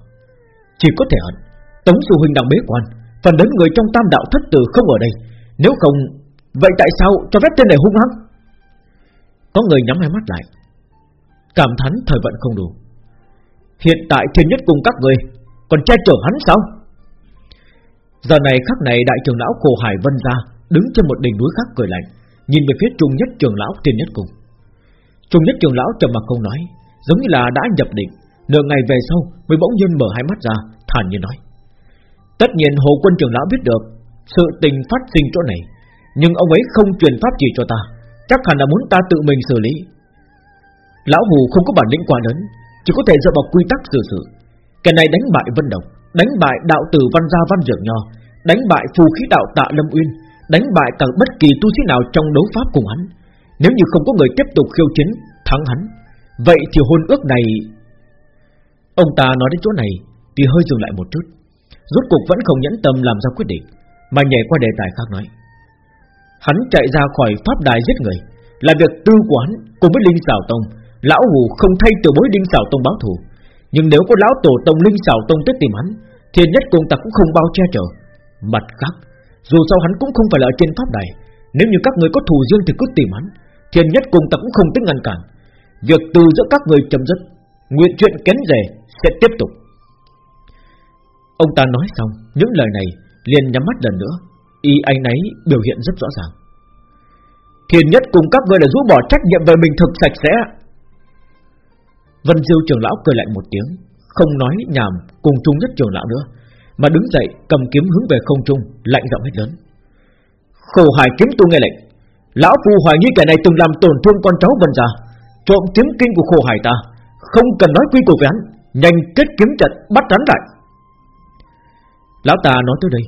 Chỉ có thể hận, Tống sư huynh đang bế quan Phần lớn người trong tam đạo thất tử không ở đây. Nếu không, Vậy tại sao cho phép tên này hung hăng? Có người nhắm hai mắt lại. Cảm thán thời vận không đủ. Hiện tại thiên nhất cùng các người Còn che chở hắn sao? Giờ này khắc này đại trưởng lão khổ hải vân ra Đứng trên một đỉnh núi khác cười lạnh, Nhìn về phía trung nhất trưởng lão thiên nhất cùng. Trung nhất trưởng lão trầm mặc không nói, Giống như là đã nhập định, Nửa ngày về sau mới bỗng nhiên mở hai mắt ra, Thản nhiên nói. Tất nhiên hồ quân trưởng lão biết được Sự tình phát sinh chỗ này Nhưng ông ấy không truyền pháp chỉ cho ta Chắc hẳn là muốn ta tự mình xử lý. Lão hồ không có bản lĩnh quá lớn Chỉ có thể dựa vào quy tắc xử sự. Cái này đánh bại vân độc Đánh bại đạo tử văn gia văn dược nho Đánh bại phù khí đạo tạ lâm uyên đánh bại cả bất kỳ tu sĩ nào trong đấu pháp cùng hắn. Nếu như không có người tiếp tục khiêu chiến thắng hắn, Vậy thì hôn ước này Ông ta nói đến chỗ này Thì hơi dừng lại một chút. Rốt cuộc vẫn không nhẫn tâm làm ra quyết định. Mà nhảy qua đề tài khác nói, Hắn chạy ra khỏi pháp đài giết người, Là việc tư quán cùng với Linh Sảo Tông. Lão Hù không thay từ bối Linh Sảo Tông báo thù. Nhưng nếu có lão tổ tông Linh Sảo Tông tới tìm hắn, Thì nhất cùng ta cũng không bao che chở. Mặt khác, Dù sao hắn cũng không phải là ở trên pháp đài, Nếu như các người có thù riêng thì cứ tìm hắn Thiên nhất cùng ta cũng không tính ngăn cản. Việc từ giữa các người chấm dứt, Nguyện chuyện kén rể sẽ tiếp tục. Ông ta nói xong, Những lời này liền nhắm mắt lần nữa. Y anh ấy biểu hiện rất rõ ràng. Thiên nhất cùng các ngươi là rũ bỏ trách nhiệm về mình thực sạch sẽ. Vân Diêu trưởng lão cười lại một tiếng, Không nói nhảm cùng chung nhất trưởng lão nữa, Mà đứng dậy cầm kiếm hướng về không trung, Lạnh giọng hết lớn. Khổ hải kiếm tu nghe lệnh, Lão phu hoài nghi kẻ này từng làm tổn thương con cháu Vân gia, Trộm kiếm kinh của khổ hải ta, Không cần nói quy củ với hắn, Nhanh kết kiếm trận bắt hắn lại. Lão ta nói tới đây,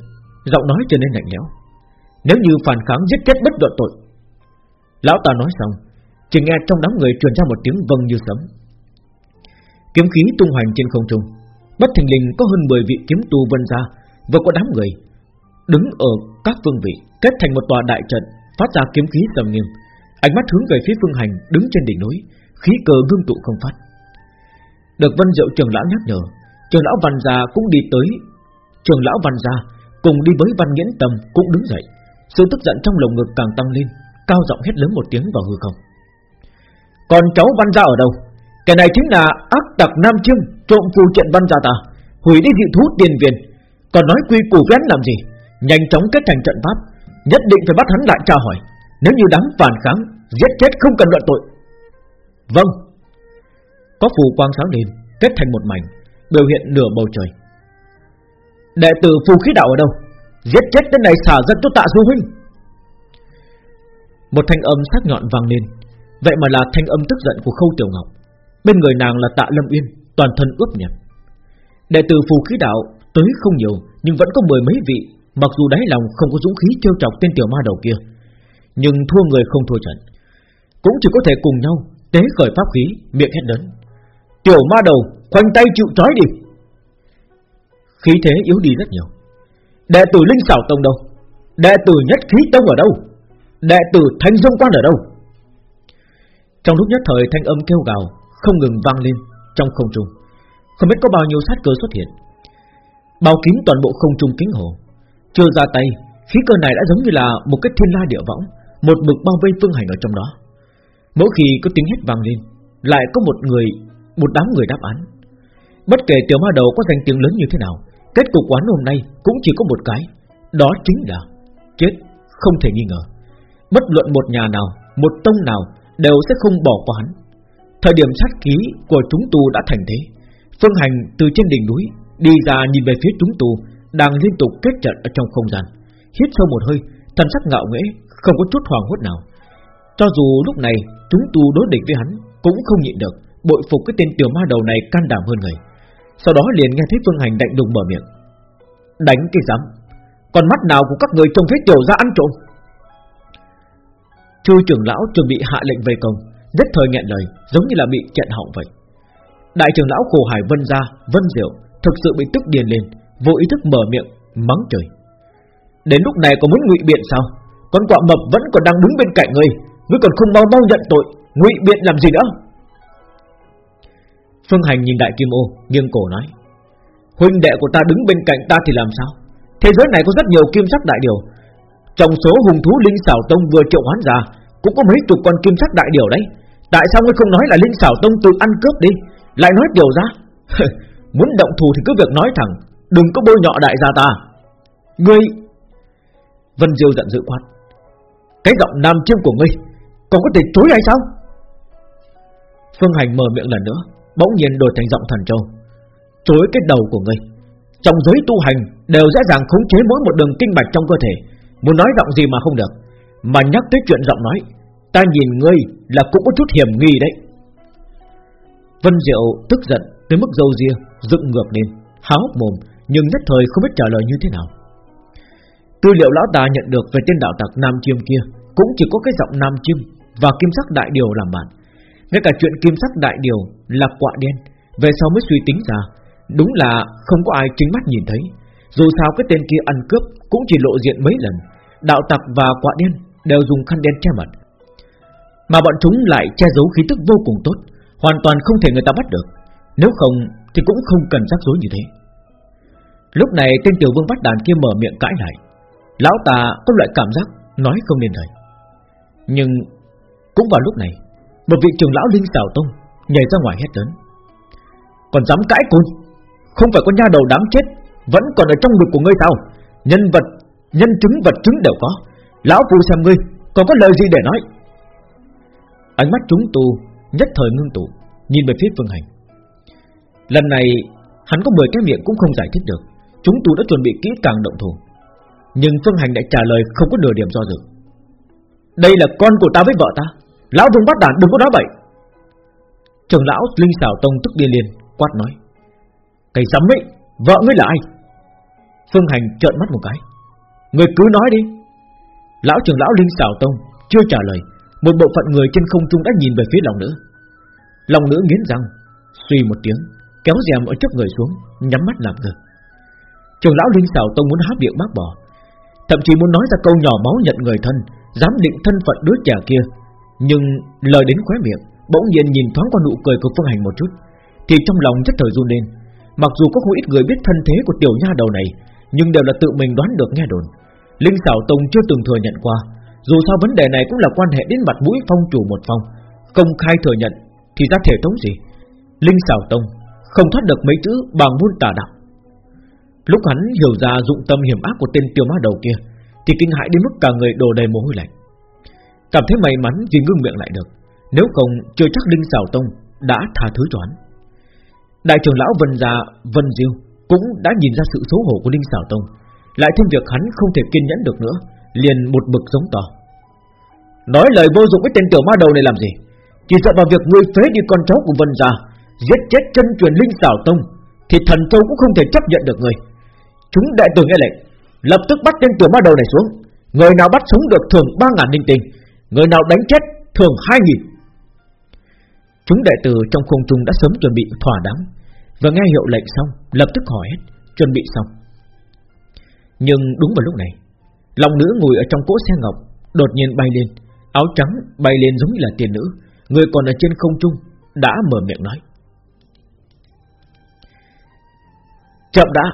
Giọng nói trở nên lạnh lẽo. Nếu như phản kháng giết chết bất luận tội. Lão ta nói xong, Chỉ nghe trong đám người truyền ra một tiếng vâng như sấm. Kiếm khí tung hoành trên không trung, Bất thình lình có hơn 10 vị kiếm tu vân ra và có đám người Đứng ở các phương vị, Kết thành một tòa đại trận, Phát ra kiếm khí tầm nghiêm. Ánh mắt hướng về phía phương hành, đứng trên đỉnh núi, Khí cờ ngưng tụ không phát. Được vân diệu trường lão nhắc nhở Trường lão văn già cũng đi tới Trường lão văn gia cùng đi với văn nghiễn tâm cũng đứng dậy. Sự tức giận trong lồng ngực càng tăng lên, Cao giọng hét lớn một tiếng vào hư không. Còn cháu văn gia ở đâu? Cái này chính là ác tặc Nam Chiêm, Trộm phù trận văn gia ta, Hủy đi dị thú tiền viên Còn nói quy củ vén làm gì? Nhanh chóng kết thành trận pháp, Nhất định phải bắt hắn lại tra hỏi. Nếu như đám phản kháng, Giết chết không cần luận tội. Vâng. Có phù quang sáng lên, Kết thành một mảnh, Biểu hiện nửa bầu trời. Đệ tử phù khí đạo ở đâu? Giết chết tên này xả dân cho tạ du huynh. Một thanh âm sắc nhọn vang lên. Vậy mà là thanh âm tức giận của Khâu Tiểu Ngọc. Bên người nàng là tạ Lâm Uyên, Toàn thân ướp nhẹp. Đệ tử phù khí đạo tới không nhiều, Nhưng vẫn có mười mấy vị, Mặc dù đáy lòng không có dũng khí trêu chọc tên tiểu ma đầu kia, Nhưng thua người không thua trận. Cũng chỉ có thể cùng nhau, Tế khởi pháp khí, miệng hét lớn. Tiểu ma đầu, khoanh tay chịu trói đi. Khí thế yếu đi rất nhiều. Đệ tử Linh sảo Tông đâu? Đệ tử Nhất Khí Tông ở đâu? Đệ tử Thanh Dương Quan ở đâu? Trong lúc nhất thời thanh âm kêu gào Không ngừng vang lên trong không trung. Không biết có bao nhiêu sát cơ xuất hiện. Bao kín toàn bộ không trung kính hồ. Chưa ra tay, Khí cơ này đã giống như là một cái thiên la địa võng, Một bực bao vây phương hành ở trong đó. Mỗi khi có tiếng hét vang lên, Lại có một người, Một đám người đáp án. Bất kể tiểu ma đầu có danh tiếng lớn như thế nào Kết cục quán hôm nay cũng chỉ có một cái, Đó chính là Chết không thể nghi ngờ. Bất luận một nhà nào, Một tông nào Đều sẽ không bỏ qua hắn. Thời điểm sát ký của chúng tu đã thành thế, Phương hành từ trên đỉnh núi Đi ra nhìn về phía chúng tu Đang liên tục kết trận ở trong không gian. Hít sâu một hơi, Thần sắc ngạo nghễ, Không có chút hoàng hốt nào. Cho dù lúc này chúng tu đối địch với hắn Cũng không nhịn được Bội phục cái tên tiểu ma đầu này can đảm hơn người sau đó liền nghe thấy Phương Hành đạnh đùng mở miệng. Đánh cái dám Còn mắt nào của các người trông thấy tiểu ra ăn trộm? Chu trưởng lão chuẩn bị hạ lệnh về công rất thời nghẹn lời, Giống như là bị chặn họng vậy. Đại trưởng lão khổ hải vân ra Vân diệu Thực sự bị tức điền lên, Vô ý thức mở miệng, Mắng trời Đến lúc này còn muốn ngụy biện sao? Con quạ mập vẫn còn đang đứng bên cạnh ngươi Ngươi còn không mau mau nhận tội, Ngụy biện làm gì nữa? Phương Hành nhìn Đại Kim Ô, nghiêng cổ nói, Huynh đệ của ta đứng bên cạnh ta thì làm sao? Thế giới này có rất nhiều kim sắc đại điều. Trong số hùng thú Linh Sảo Tông vừa triệu hoán ra, Cũng có mấy chục con kim sắc đại điều đấy. Tại sao ngươi không nói là Linh Sảo Tông tự ăn cướp đi? Lại nói điều ra? Muốn động thù thì cứ việc nói thẳng, Đừng có bôi nhọ đại gia ta. Ngươi Vân Diêu giận dữ quát, Cái giọng nam chiêm của ngươi Còn có thể chối hay sao? Phương Hành mở miệng lần nữa Bỗng nhiên đổi thành giọng thần châu. Chối cái đầu của ngươi. Trong giới tu hành đều dễ dàng khống chế mỗi một đường kinh bạch trong cơ thể. Muốn nói giọng gì mà không được. Mà nhắc tới chuyện giọng nói, Ta nhìn ngươi là cũng có chút hiểm nghi đấy. Vân Diệu tức giận tới mức dâu ria, dựng ngược lên, há hốc mồm, nhưng nhất thời không biết trả lời như thế nào. Tư liệu lão ta nhận được về tên đạo tặc Nam Chiêm kia, cũng chỉ có cái giọng Nam Chiêm và kim sắc đại điều làm bạn. Ngay cả chuyện kim sắc đại điều Là quạ đen, Về sau mới suy tính ra. Đúng là không có ai chính mắt nhìn thấy. Dù sao cái tên kia ăn cướp Cũng chỉ lộ diện mấy lần. Đạo tặc và quạ đen đều dùng khăn đen che mặt. Mà bọn chúng lại che giấu khí tức vô cùng tốt, Hoàn toàn không thể người ta bắt được. Nếu không thì cũng không cần rắc rối như thế. Lúc này tên tiểu vương bắt đàn kia mở miệng cãi lại. Lão ta có loại cảm giác Nói không nên lời. Nhưng cũng vào lúc này một vị trưởng lão linh xảo tông Nhảy ra ngoài hét lớn. Còn dám cãi côn Không phải con nha đầu đáng chết Vẫn còn ở trong ngực của ngươi sao Nhân vật, nhân chứng vật chứng đều có. Lão phu xem ngươi Còn có lời gì để nói? Ánh mắt chúng tu nhất thời ngưng tụ Nhìn về phía Phương Hành. Lần này hắn có 10 cái miệng cũng không giải thích được. Chúng tu đã chuẩn bị kỹ càng động thủ. Nhưng Phương Hành đã trả lời không có nửa điểm do dự. Đây là con của ta với vợ ta. Lão dùng bắt đàn đừng có nói vậy Trường lão Linh xảo Tông tức điên liền, Quát nói Cái dám ấy, Vợ ngươi là ai? Phương Hành trợn mắt một cái Người cứ nói đi. Lão trường lão Linh xảo Tông chưa trả lời, Một bộ phận người trên không trung đã nhìn về phía lòng nữ. Lòng nữ nghiến răng, Suy một tiếng, Kéo rèm ở trước người xuống, Nhắm mắt làm ngơ Trường lão Linh xảo Tông muốn há miệng bác bỏ, Thậm chí muốn nói ra câu nhỏ máu nhận người thân Dám định thân phận đứa trẻ kia nhưng lời đến khóe miệng, Bỗng nhiên nhìn thoáng qua nụ cười của Phương Hành một chút, Thì trong lòng rất thời run lên. Mặc dù có không ít người biết thân thế của tiểu nha đầu này, Nhưng đều là tự mình đoán được nghe đồn. Linh xảo tông chưa từng thừa nhận qua, Dù sao vấn đề này cũng là quan hệ đến mặt mũi phong chủ một phong. Công khai thừa nhận, Thì ra thể thống gì? Linh xảo tông không thoát được mấy chữ bằng môn tà đạo. Lúc hắn hiểu ra dụng tâm hiểm ác của tên tiểu ma đầu kia, Thì kinh hãi đến mức cả người đổ đầy mồ hôi lạnh. Cảm thấy may mắn vì ngưng miệng lại được. Nếu không, chưa chắc Linh xảo tông đã tha thứ cho hắn. Đại trưởng lão Vân Gia, Vân Diêu Cũng đã nhìn ra sự xấu hổ của Linh xảo tông. Lại thêm việc hắn không thể kiên nhẫn được nữa, Liền một bực giống to. Nói lời vô dụng với tên tiểu ma đầu này làm gì? Chỉ sợ vào việc ngươi phế đi con cháu của Vân Gia, Giết chết chân truyền Linh xảo tông, Thì thần châu cũng không thể chấp nhận được người. Chúng đại tử nghe lệnh, Lập tức bắt tên tiểu ma đầu này xuống. Người nào bắt sống được thưởng ba ngàn linh tinh Người nào đánh chết thường hai nghìn. Chúng đệ tử trong không trung đã sớm chuẩn bị thỏa đáng Và nghe hiệu lệnh xong, Lập tức hỏi hết Chuẩn bị xong. Nhưng đúng vào lúc này Lòng nữ ngồi ở trong cỗ xe ngọc, Đột nhiên bay lên, Áo trắng bay lên giống như là tiền nữ, Người còn ở trên không trung Đã mở miệng nói. Chậm đã,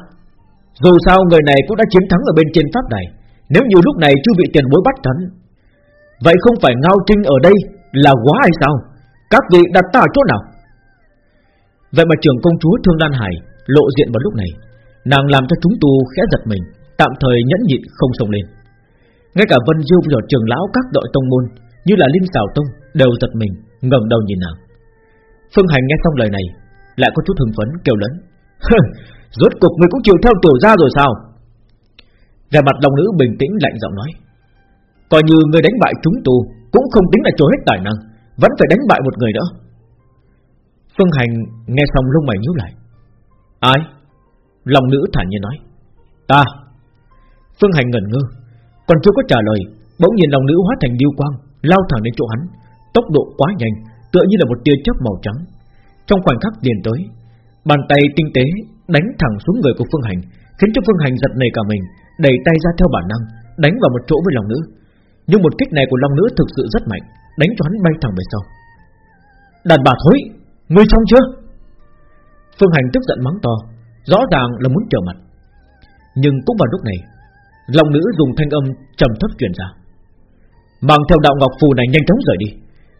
Dù sao người này cũng đã chiến thắng ở bên trên pháp này, Nếu như lúc này chưa bị tiền bối bắt thắn Vậy không phải Ngao Trinh ở đây Là quá hay sao? Các vị đặt ta ở chỗ nào? Vậy mà trưởng công chúa Thương Lan Hải Lộ diện vào lúc này, Nàng làm cho chúng tu khẽ giật mình, Tạm thời nhẫn nhịn không sông lên. Ngay cả Vân Diêu và trường lão các đội tông môn Như là Linh Sảo Tông Đều giật mình, ngẩng đầu nhìn nàng. Phương Hành nghe xong lời này, Lại có chút hưng phấn, kêu lớn Rốt cục người cũng chịu theo tiểu gia rồi sao? Về mặt đồng nữ bình tĩnh lạnh giọng nói Coi như người đánh bại chúng tu Cũng không tính là trôi hết tài năng Vẫn phải đánh bại một người nữa. Phương Hành nghe xong lông mày nhíu lại. Ai? Lòng nữ thản nhiên nói. Ta. Phương Hành ngẩn ngơ Còn chưa có trả lời Bỗng nhìn lòng nữ hóa thành điêu quang Lao thẳng đến chỗ hắn. Tốc độ quá nhanh Tựa như là một tia chớp màu trắng. Trong khoảnh khắc liền tới Bàn tay tinh tế đánh thẳng xuống người của Phương Hành, khiến cho Phương Hành giật nảy cả mình, đẩy tay ra theo bản năng, đánh vào một chỗ với lòng nữ. Nhưng một kích này của long nữ thực sự rất mạnh, đánh cho hắn bay thẳng về sau. Đàn bà thối, ngươi trong chưa? Phương Hành tức giận mắng to, rõ ràng là muốn trở mặt. Nhưng cũng vào lúc này, long nữ dùng thanh âm trầm thấp truyền ra, mang theo đạo ngọc phù này nhanh chóng rời đi.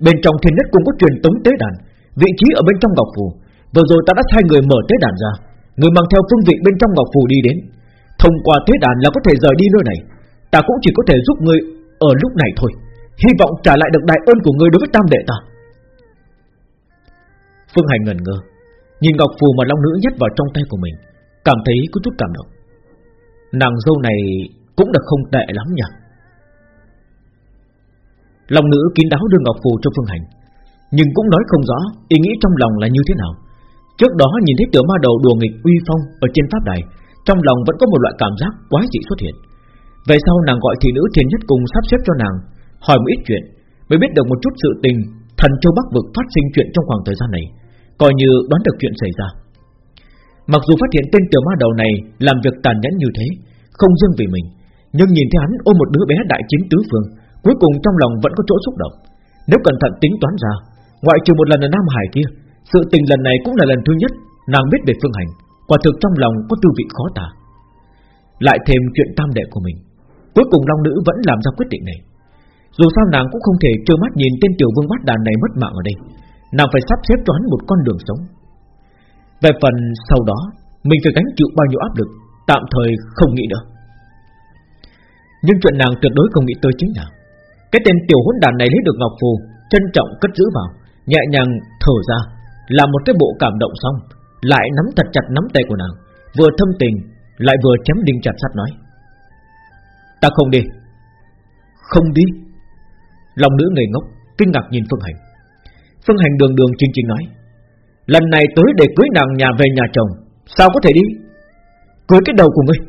Bên trong thiên nhất cũng có truyền tống tế đàn, vị trí ở bên trong ngọc phù. Vừa rồi ta đã thay người mở tế đàn ra, Người mang theo phương vị bên trong ngọc phù đi đến Thông qua tế đàn là có thể rời đi nơi này Ta cũng chỉ có thể giúp người ở lúc này thôi Hy vọng trả lại được đại ơn của người đối với tam đệ ta. Phương Hành ngần ngơ Nhìn ngọc phù mà long nữ nhét vào trong tay của mình Cảm thấy có chút cảm động. Nàng dâu này cũng là không tệ lắm nhỉ? Long nữ kín đáo đưa ngọc phù cho Phương Hành Nhưng cũng nói không rõ Ý nghĩ trong lòng là như thế nào. Trước đó nhìn thấy tiểu ma đầu đùa nghịch uy phong ở trên pháp đài, trong lòng vẫn có một loại cảm giác quái dị xuất hiện. Về sau nàng gọi thị nữ thiên nhất cùng sắp xếp cho nàng hỏi một ít chuyện, mới biết được một chút sự tình Thần châu Bắc vực phát sinh chuyện trong khoảng thời gian này Coi như đoán được chuyện xảy ra. Mặc dù phát hiện tên tiểu ma đầu này Làm việc tàn nhẫn như thế Không riêng vì mình Nhưng nhìn thấy hắn ôm một đứa bé đại chiến tứ phương Cuối cùng trong lòng vẫn có chỗ xúc động. Nếu cẩn thận tính toán ra Ngoại trừ một lần ở Nam Hải kia Sự tình lần này cũng là lần thứ nhất Nàng biết về phương hành Quả thực trong lòng có tư vị khó tả. Lại thêm chuyện tam đệ của mình. Cuối cùng Long Nữ vẫn làm ra quyết định này. Dù sao nàng cũng không thể trơ mắt nhìn tên tiểu vương bát đàn này mất mạng ở đây. Nàng phải sắp xếp cho hắn một con đường sống. Về phần sau đó, Mình phải gánh chịu bao nhiêu áp lực, Tạm thời không nghĩ nữa. Nhưng chuyện nàng tuyệt đối không nghĩ tới chính là, Cái tên tiểu hỗn đàn này lấy được Ngọc Phù, Trân trọng cất giữ vào, Nhẹ nhàng thở ra Làm một cái bộ cảm động xong, Lại nắm thật chặt nắm tay của nàng, Vừa thâm tình, Lại vừa chém đinh chặt sắt nói. Ta không đi. Không đi? Lòng nữ người ngốc, Kinh ngạc nhìn Phương Hành. Phương Hành đường đường chinh chinh nói, Lần này tới để cưới nàng nhà về nhà chồng, Sao có thể đi? Cưới cái đầu của ngươi.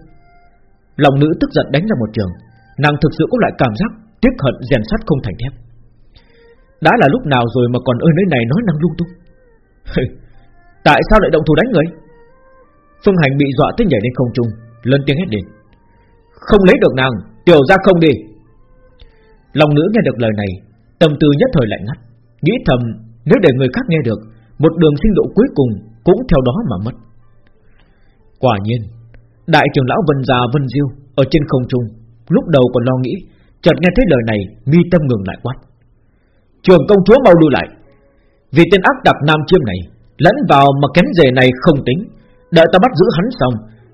Lòng nữ tức giận đánh ra một trường, Nàng thực sự có loại cảm giác Tiếc hận rèn sắt không thành thép. Đã là lúc nào rồi mà còn ơi nơi này nói năng lung tung? Tại sao lại động thủ đánh người? Phương Hành bị dọa tới nhảy lên không trung, Lớn tiếng hét lên không lấy được nàng, Tiểu ra không đi. Lòng nữ nghe được lời này, Tâm tư nhất thời lạnh ngắt. Nghĩ thầm, nếu để người khác nghe được, Một đường sinh độ cuối cùng cũng theo đó mà mất. Quả nhiên, Đại trưởng lão Vân già Vân Diêu Ở trên không trung, Lúc đầu còn lo nghĩ, Chợt nghe thấy lời này, Mi tâm ngừng lại quát. Trường công chúa mau lưu lại, Vì tên ác đặc nam chiêm này, Lẫn vào mà kén rể này không tính. Đợi ta bắt giữ hắn xong,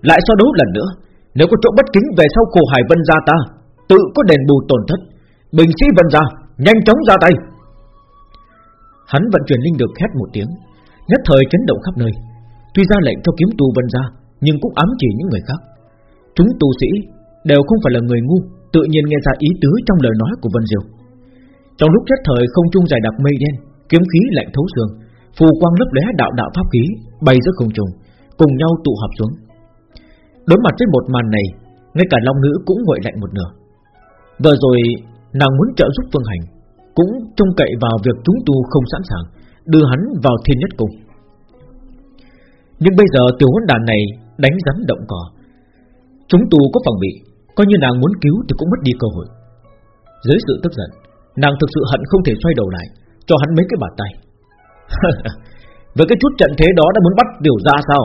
Lại so đấu lần nữa nếu có chỗ bất kính về sau khổ hải Vân Gia ta, Tự có đền bù tổn thất. Bình sĩ Vân Gia, Nhanh chóng ra tay. Hắn vận chuyển linh được hét một tiếng, Nhất thời chấn động khắp nơi. Tuy ra lệnh cho kiếm tu Vân Gia, Nhưng cũng ám chỉ những người khác. Chúng tu sĩ đều không phải là người ngu, Tự nhiên nghe ra ý tứ trong lời nói của Vân Diêu Trong lúc nhất thời không trung dài đặc mây đen, Kiếm khí lạnh thấu xương, Phù quang lấp lóe đạo đạo pháp khí Bay giữa không trung, Cùng nhau tụ hợp xuống. Đối mặt với một màn này, Ngay cả Long Nữ cũng nguội lạnh một nửa. Vừa rồi, nàng muốn trợ giúp Phương Hành, Cũng trông cậy vào việc chúng tu không sẵn sàng, Đưa hắn vào thiên nhất cung. Nhưng bây giờ tiểu huấn đàn này Đánh rắn động cỏ. Chúng tu có phòng bị, Coi như nàng muốn cứu thì cũng mất đi cơ hội. Dưới sự tức giận, Nàng thực sự hận không thể xoay đầu lại, Cho hắn mấy cái bàn tay. Với cái chút trận thế đó đã muốn bắt điều ra sao?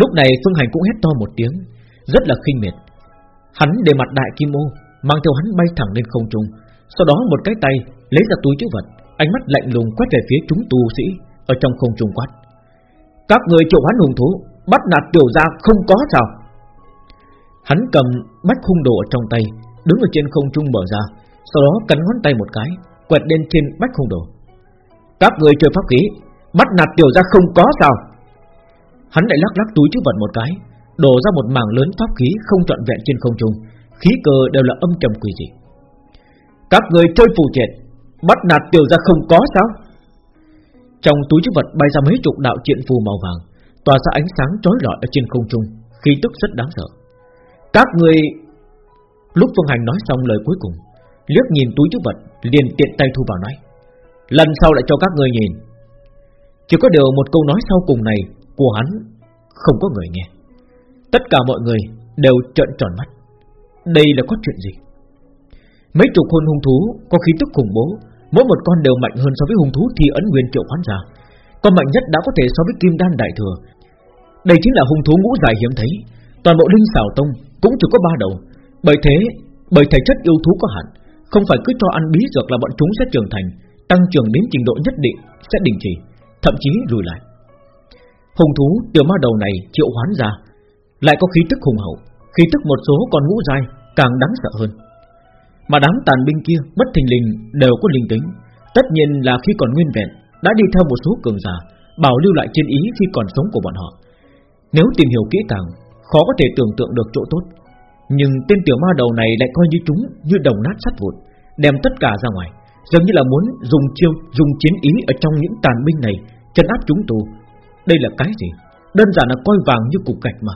Lúc này Phương Hành cũng hét to một tiếng, Rất là khinh miệt. Hắn để mặt đại kim ô, Mang theo hắn bay thẳng lên không trung. Sau đó một cái tay lấy ra túi chữ vật, Ánh mắt lạnh lùng quét về phía chúng tu sĩ Ở trong không trung quát. Các người triệu hắn hùng thú, Bắt nạt tiểu gia không có sao. Hắn cầm bách hung đồ ở trong tay, Đứng ở trên không trung mở ra, Sau đó cắn ngón tay một cái, Quẹt lên trên bách hung đồ. Các người chơi pháp khí, Bắt nạt tiểu gia không có sao. Hắn lại lắc lắc túi chữ vật một cái, Đổ ra một mảng lớn pháp khí không trọn vẹn trên không trung. Khí cơ đều là âm trầm quỷ dị. Các người chơi phù triệt, Bắt nạt tiểu gia không có sao? Trong túi chữ vật bay ra mấy chục đạo triện phù màu vàng, Tỏa ra ánh sáng chói lọi ở trên không trung, Khí tức rất đáng sợ. Các người, Lúc Phương Hành nói xong lời cuối cùng, liếc nhìn túi chữ vật, liền tiện tay thu vào nói, Lần sau lại cho các người nhìn. Chỉ có điều một câu nói sau cùng này của hắn không có người nghe. Tất cả mọi người đều trợn tròn mắt. Đây là có chuyện gì? Mấy chục hôn hung thú Có khí tức khủng bố, Mỗi một con đều mạnh hơn so với hung thú thì ấn nguyên triệu hoán ra Con mạnh nhất đã có thể so với kim đan đại thừa. Đây chính là hung thú ngũ dài hiếm thấy. Toàn bộ linh xảo tông Cũng chỉ có ba đầu. Bởi thế, Bởi thể chất yêu thú có hạn, Không phải cứ cho ăn bí dược là bọn chúng sẽ trưởng thành, Tăng trưởng đến trình độ nhất định, Sẽ đình chỉ, Thậm chí lùi lại. Hung thú tiểu ma đầu này triệu hoán ra. Lại có khí tức hùng hậu, Khí tức một số còn ngũ dai Càng đáng sợ hơn. Mà đám tàn binh kia bất thình lình đều có linh tính. Tất nhiên là khi còn nguyên vẹn, Đã đi theo một số cường giả, Bảo lưu lại trên ý khi còn sống của bọn họ. Nếu tìm hiểu kỹ càng, Khó có thể tưởng tượng được chỗ tốt. Nhưng tên tiểu ma đầu này lại coi như chúng Như đồng nát sắt vụn, Đem tất cả ra ngoài Dường như là muốn dùng chiêu, Dùng chiến ý ở trong những tàn binh này Chân áp chúng tù đây là cái gì? Đơn giản là coi vàng như cục gạch mà.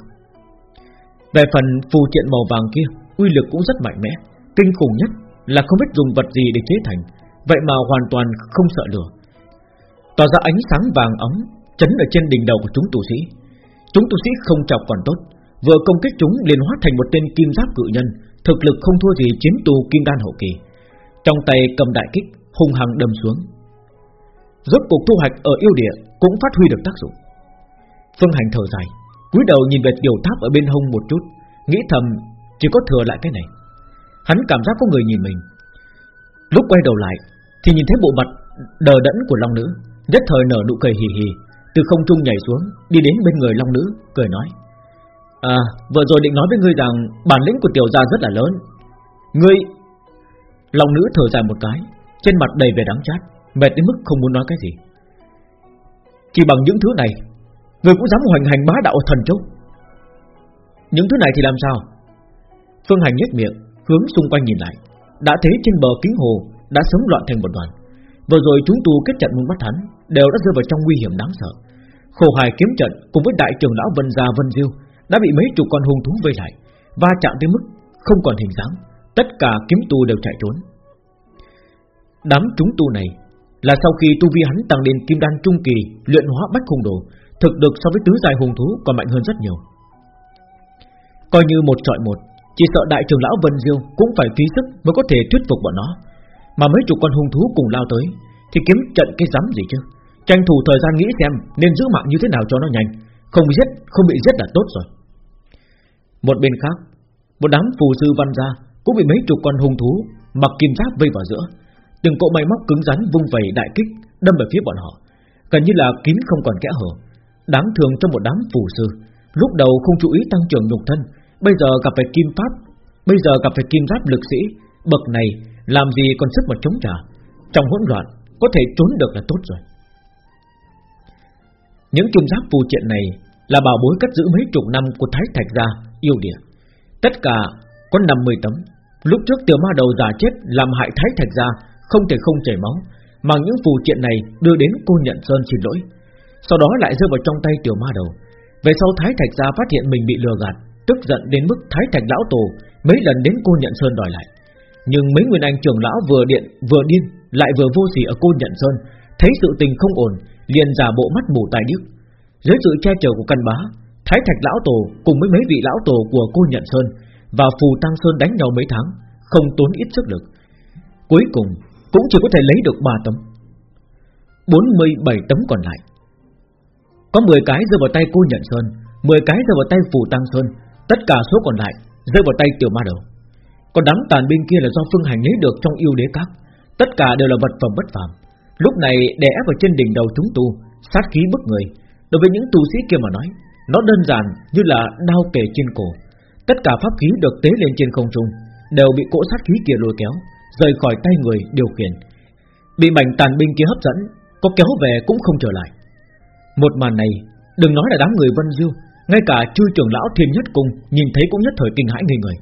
Về phần phù triện màu vàng kia, Uy lực cũng rất mạnh mẽ. Kinh khủng nhất là không biết dùng vật gì để chế thành. Vậy mà hoàn toàn không sợ lửa. Tỏ ra ánh sáng vàng ống Chấn ở trên đỉnh đầu của chúng tu sĩ. Chúng tu sĩ không chọc còn tốt. Vừa công kích chúng liền hóa thành một tên kim giáp cự nhân, Thực lực không thua gì chiến tù kim đan hậu kỳ. Trong tay cầm đại kích, Hung hăng đâm xuống. Rốt cuộc thu hoạch ở yêu địa cũng phát huy được tác dụng. Phương Hành thở dài, cúi đầu nhìn về tiểu tháp ở bên hông một chút, Nghĩ thầm, chỉ có thừa lại cái này. Hắn cảm giác có người nhìn mình. Lúc quay đầu lại, Thì nhìn thấy bộ mặt đờ đẫn của Long Nữ, Nhất thời nở nụ cười hì hì, Từ không trung nhảy xuống, Đi đến bên người Long Nữ, Cười nói À vừa rồi định nói với ngươi rằng Bản lĩnh của tiểu gia rất là lớn. Ngươi Long Nữ thở dài một cái, Trên mặt đầy vẻ đắng chát, Mệt đến mức không muốn nói cái gì. Chỉ bằng những thứ này, Người cũng dám hoành hành bá đạo thần châu. Những thứ này thì làm sao? Phương Hành nhếch miệng, Hướng xung quanh nhìn lại. Đã thấy trên bờ kính hồ, Đã sớm loạn thành một đoàn. Vừa rồi chúng tu kết trận muốn bắt hắn Đều đã rơi vào trong nguy hiểm đáng sợ. Khổ hài kiếm trận cùng với đại trưởng lão Vân Gia Vân Diêu Đã bị mấy chục con hung thú vây lại, Va chạm tới mức không còn hình dáng. Tất cả kiếm tu đều chạy trốn. Đám chúng tu này là sau khi tu vi hắn tăng lên kim đan trung kỳ Luyện hóa bách hung đồ Thực lực so với tứ dài hùng thú còn mạnh hơn rất nhiều. Coi như một trọi một Chỉ sợ đại trưởng lão Vân Diêu Cũng phải phí sức mới có thể thuyết phục bọn nó. Mà mấy chục con hung thú cùng lao tới Thì kiếm trận cái rắm gì chứ? Tranh thủ thời gian nghĩ xem Nên giữ mạng như thế nào cho nó nhanh Không giết, không bị giết là tốt rồi. Một bên khác Một đám phù sư văn gia Cũng bị mấy chục con hung thú Mặc kim giáp vây vào giữa Từng cỗ máy móc cứng rắn vung vẩy đại kích, Đâm về phía bọn họ. Gần như là kín không còn kẽ hở. Đáng thường trong một đám phù sư. Lúc đầu không chú ý tăng trưởng nhục thân, Bây giờ gặp phải kim pháp, Bây giờ gặp phải kim giáp lực sĩ. Bậc này làm gì còn sức mà chống trả? Trong hỗn loạn, có thể trốn được là tốt rồi. Những kim giáp phù triện này Là bảo bối cất giữ mấy chục năm của Thái Thạch gia, yêu địa. Tất cả có 50 tấm. Lúc trước tiểu ma đầu giả chết Làm hại Thái Thạch gia không thể không chảy máu, Mà những phù triện này đưa đến cô nhận Sơn xin lỗi. Sau đó lại rơi vào trong tay tiểu ma đầu. Về sau Thái Thạch gia phát hiện mình bị lừa gạt, Tức giận đến mức Thái Thạch lão tổ Mấy lần đến cô nhận sơn đòi lại. Nhưng mấy nguyên anh trưởng lão vừa điện, Vừa điên, lại vừa vô sỉ ở cô nhận sơn, Thấy sự tình không ổn, Liền giả bộ mắt mù tai điếc. Dưới sự che chở của căn bá, Thái Thạch lão tổ cùng với mấy vị lão tổ của cô nhận sơn Và phù tăng sơn đánh nhau mấy tháng, Không tốn ít sức lực. Cuối cùng cũng chỉ có thể lấy được 3 tấm. 47 tấm còn lại. Có 10 cái rơi vào tay cô nhận sơn 10 cái rơi vào tay phù tăng sơn, Tất cả số còn lại rơi vào tay tiểu ma đầu. Còn đám tàn binh kia là do phương hành lấy được trong yêu đế các. Tất cả đều là vật phẩm bất phàm. Lúc này đè ép ở trên đỉnh đầu chúng tu, Sát khí bức người. Đối với những tu sĩ kia mà nói, Nó đơn giản như là đao kề trên cổ. Tất cả pháp khí được tế lên trên không trung, Đều bị cỗ sát khí kia lôi kéo. Rời khỏi tay người điều khiển. Bị mảnh tàn binh kia hấp dẫn Có kéo về cũng không trở lại. Một màn này Đừng nói là đám người Vân du, Ngay cả chư trưởng lão thiên nhất cung Nhìn thấy cũng nhất thời kinh hãi ngây người.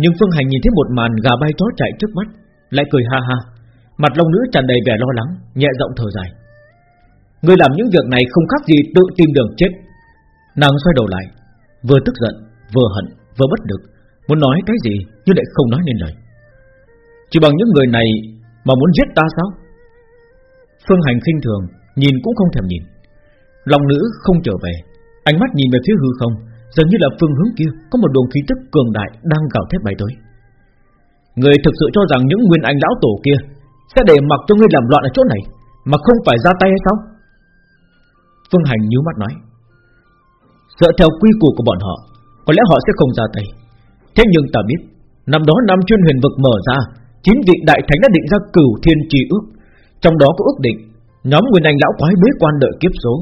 Nhưng Phương Hành nhìn thấy một màn gà bay chó chạy trước mắt Lại cười ha ha Mặt long nữ tràn đầy vẻ lo lắng Nhẹ giọng thở dài. Người làm những việc này không khác gì tự tìm đường chết. Nàng xoay đầu lại Vừa tức giận, vừa hận, vừa bất lực Muốn nói cái gì nhưng lại không nói nên lời. Chỉ bằng những người này Mà muốn giết ta sao? Phương Hành khinh thường, Nhìn cũng không thèm nhìn. Lòng nữ không trở về, Ánh mắt nhìn về phía hư không, Dường như là phương hướng kia Có một luồng khí tức cường đại đang gào thét bay tới. Người thực sự cho rằng những nguyên anh lão tổ kia Sẽ để mặc cho ngươi làm loạn ở chỗ này Mà không phải ra tay hay sao? Phương Hành nhíu mắt nói. Dựa theo quy củ của bọn họ, Có lẽ họ sẽ không ra tay. Thế nhưng ta biết, Năm đó năm chuyên huyền vực mở ra Chín vị đại thánh đã định ra cửu thiên trì ước. Trong đó có ước định, Nhóm nguyên anh lão quái bế quan đợi kiếp số,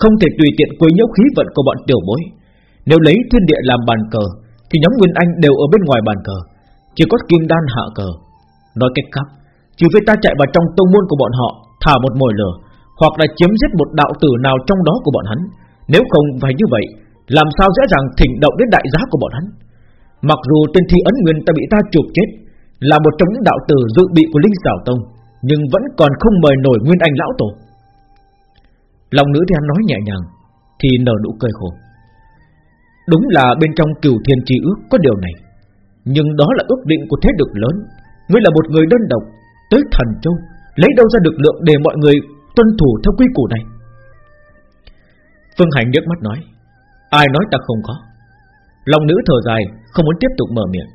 không thể tùy tiện quấy nhiễu khí vận của bọn tiểu bối. Nếu lấy thiên địa làm bàn cờ, Thì nhóm Nguyên Anh đều ở bên ngoài bàn cờ, Chỉ có kim đan hạ cờ. Nói cách khác, Trừ phi ta chạy vào trong tông môn của bọn họ, Thả một mồi lửa, Hoặc là chiếm giết một đạo tử nào trong đó của bọn hắn. Nếu không phải như vậy, Làm sao dễ dàng thỉnh động đến đại giá của bọn hắn? Mặc dù tên thi ấn nguyên ta bị ta chụp chết là một trong những đạo tử dự bị của Linh Xảo Tông, Nhưng vẫn còn không mời nổi Nguyên Anh Lão Tổ. Lòng nữ thì hắn nói nhẹ nhàng, Thì nở nụ cười khổ. Đúng là bên trong cửu thiên trì ước có điều này, Nhưng đó là ước định của thế lực lớn. Ngươi là một người đơn độc, Tới thần châu, Lấy đâu ra được lượng để mọi người tuân thủ theo quy củ này? Phương Hành nhếch mắt nói, Ai nói ta không có? Lòng nữ thở dài, Không muốn tiếp tục mở miệng.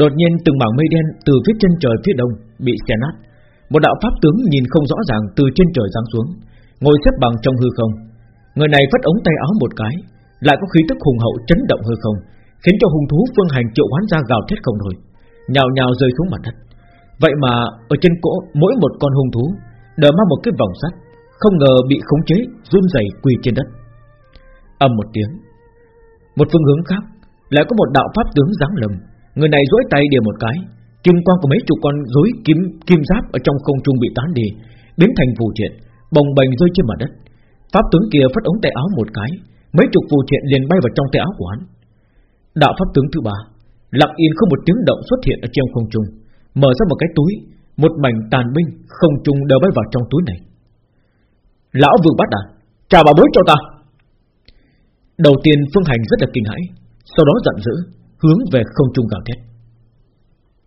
Đột nhiên từng mảng mây đen từ phía chân trời phía đông Bị xé nát. Một đạo pháp tướng nhìn không rõ ràng từ trên trời giáng xuống, Ngồi xếp bằng trong hư không. Người này phất ống tay áo một cái, Lại có khí tức hùng hậu chấn động hư không, Khiến cho hung thú phương hành triệu hoán ra gào thét không nổi Nhào nhào rơi xuống mặt đất. Vậy mà ở trên cỗ mỗi một con hung thú Đều mang một cái vòng sắt, Không ngờ bị khống chế, run rẩy quỳ trên đất. Âm một tiếng, Một phương hướng khác, Lại có một đạo pháp tướng giáng lầm Người này duỗi tay điểm một cái Kim quang của mấy chục con rối kim kim giáp ở trong không trung bị tán đi, biến thành phù triện, bồng bềnh rơi trên mặt đất. Pháp tướng kia phất ống tay áo một cái, mấy chục phù triện liền bay vào trong tay áo của hắn. Đạo pháp tướng thứ ba, lặng yên không một tiếng động xuất hiện ở trong không trung, mở ra một cái túi, một mảnh tàn binh không trung đều bay vào trong túi này. Lão vương bắt đàn, trả bà bối cho ta. Đầu tiên Phương Hành rất là kinh hãi, sau đó giận dữ, hướng về không trung gào thét.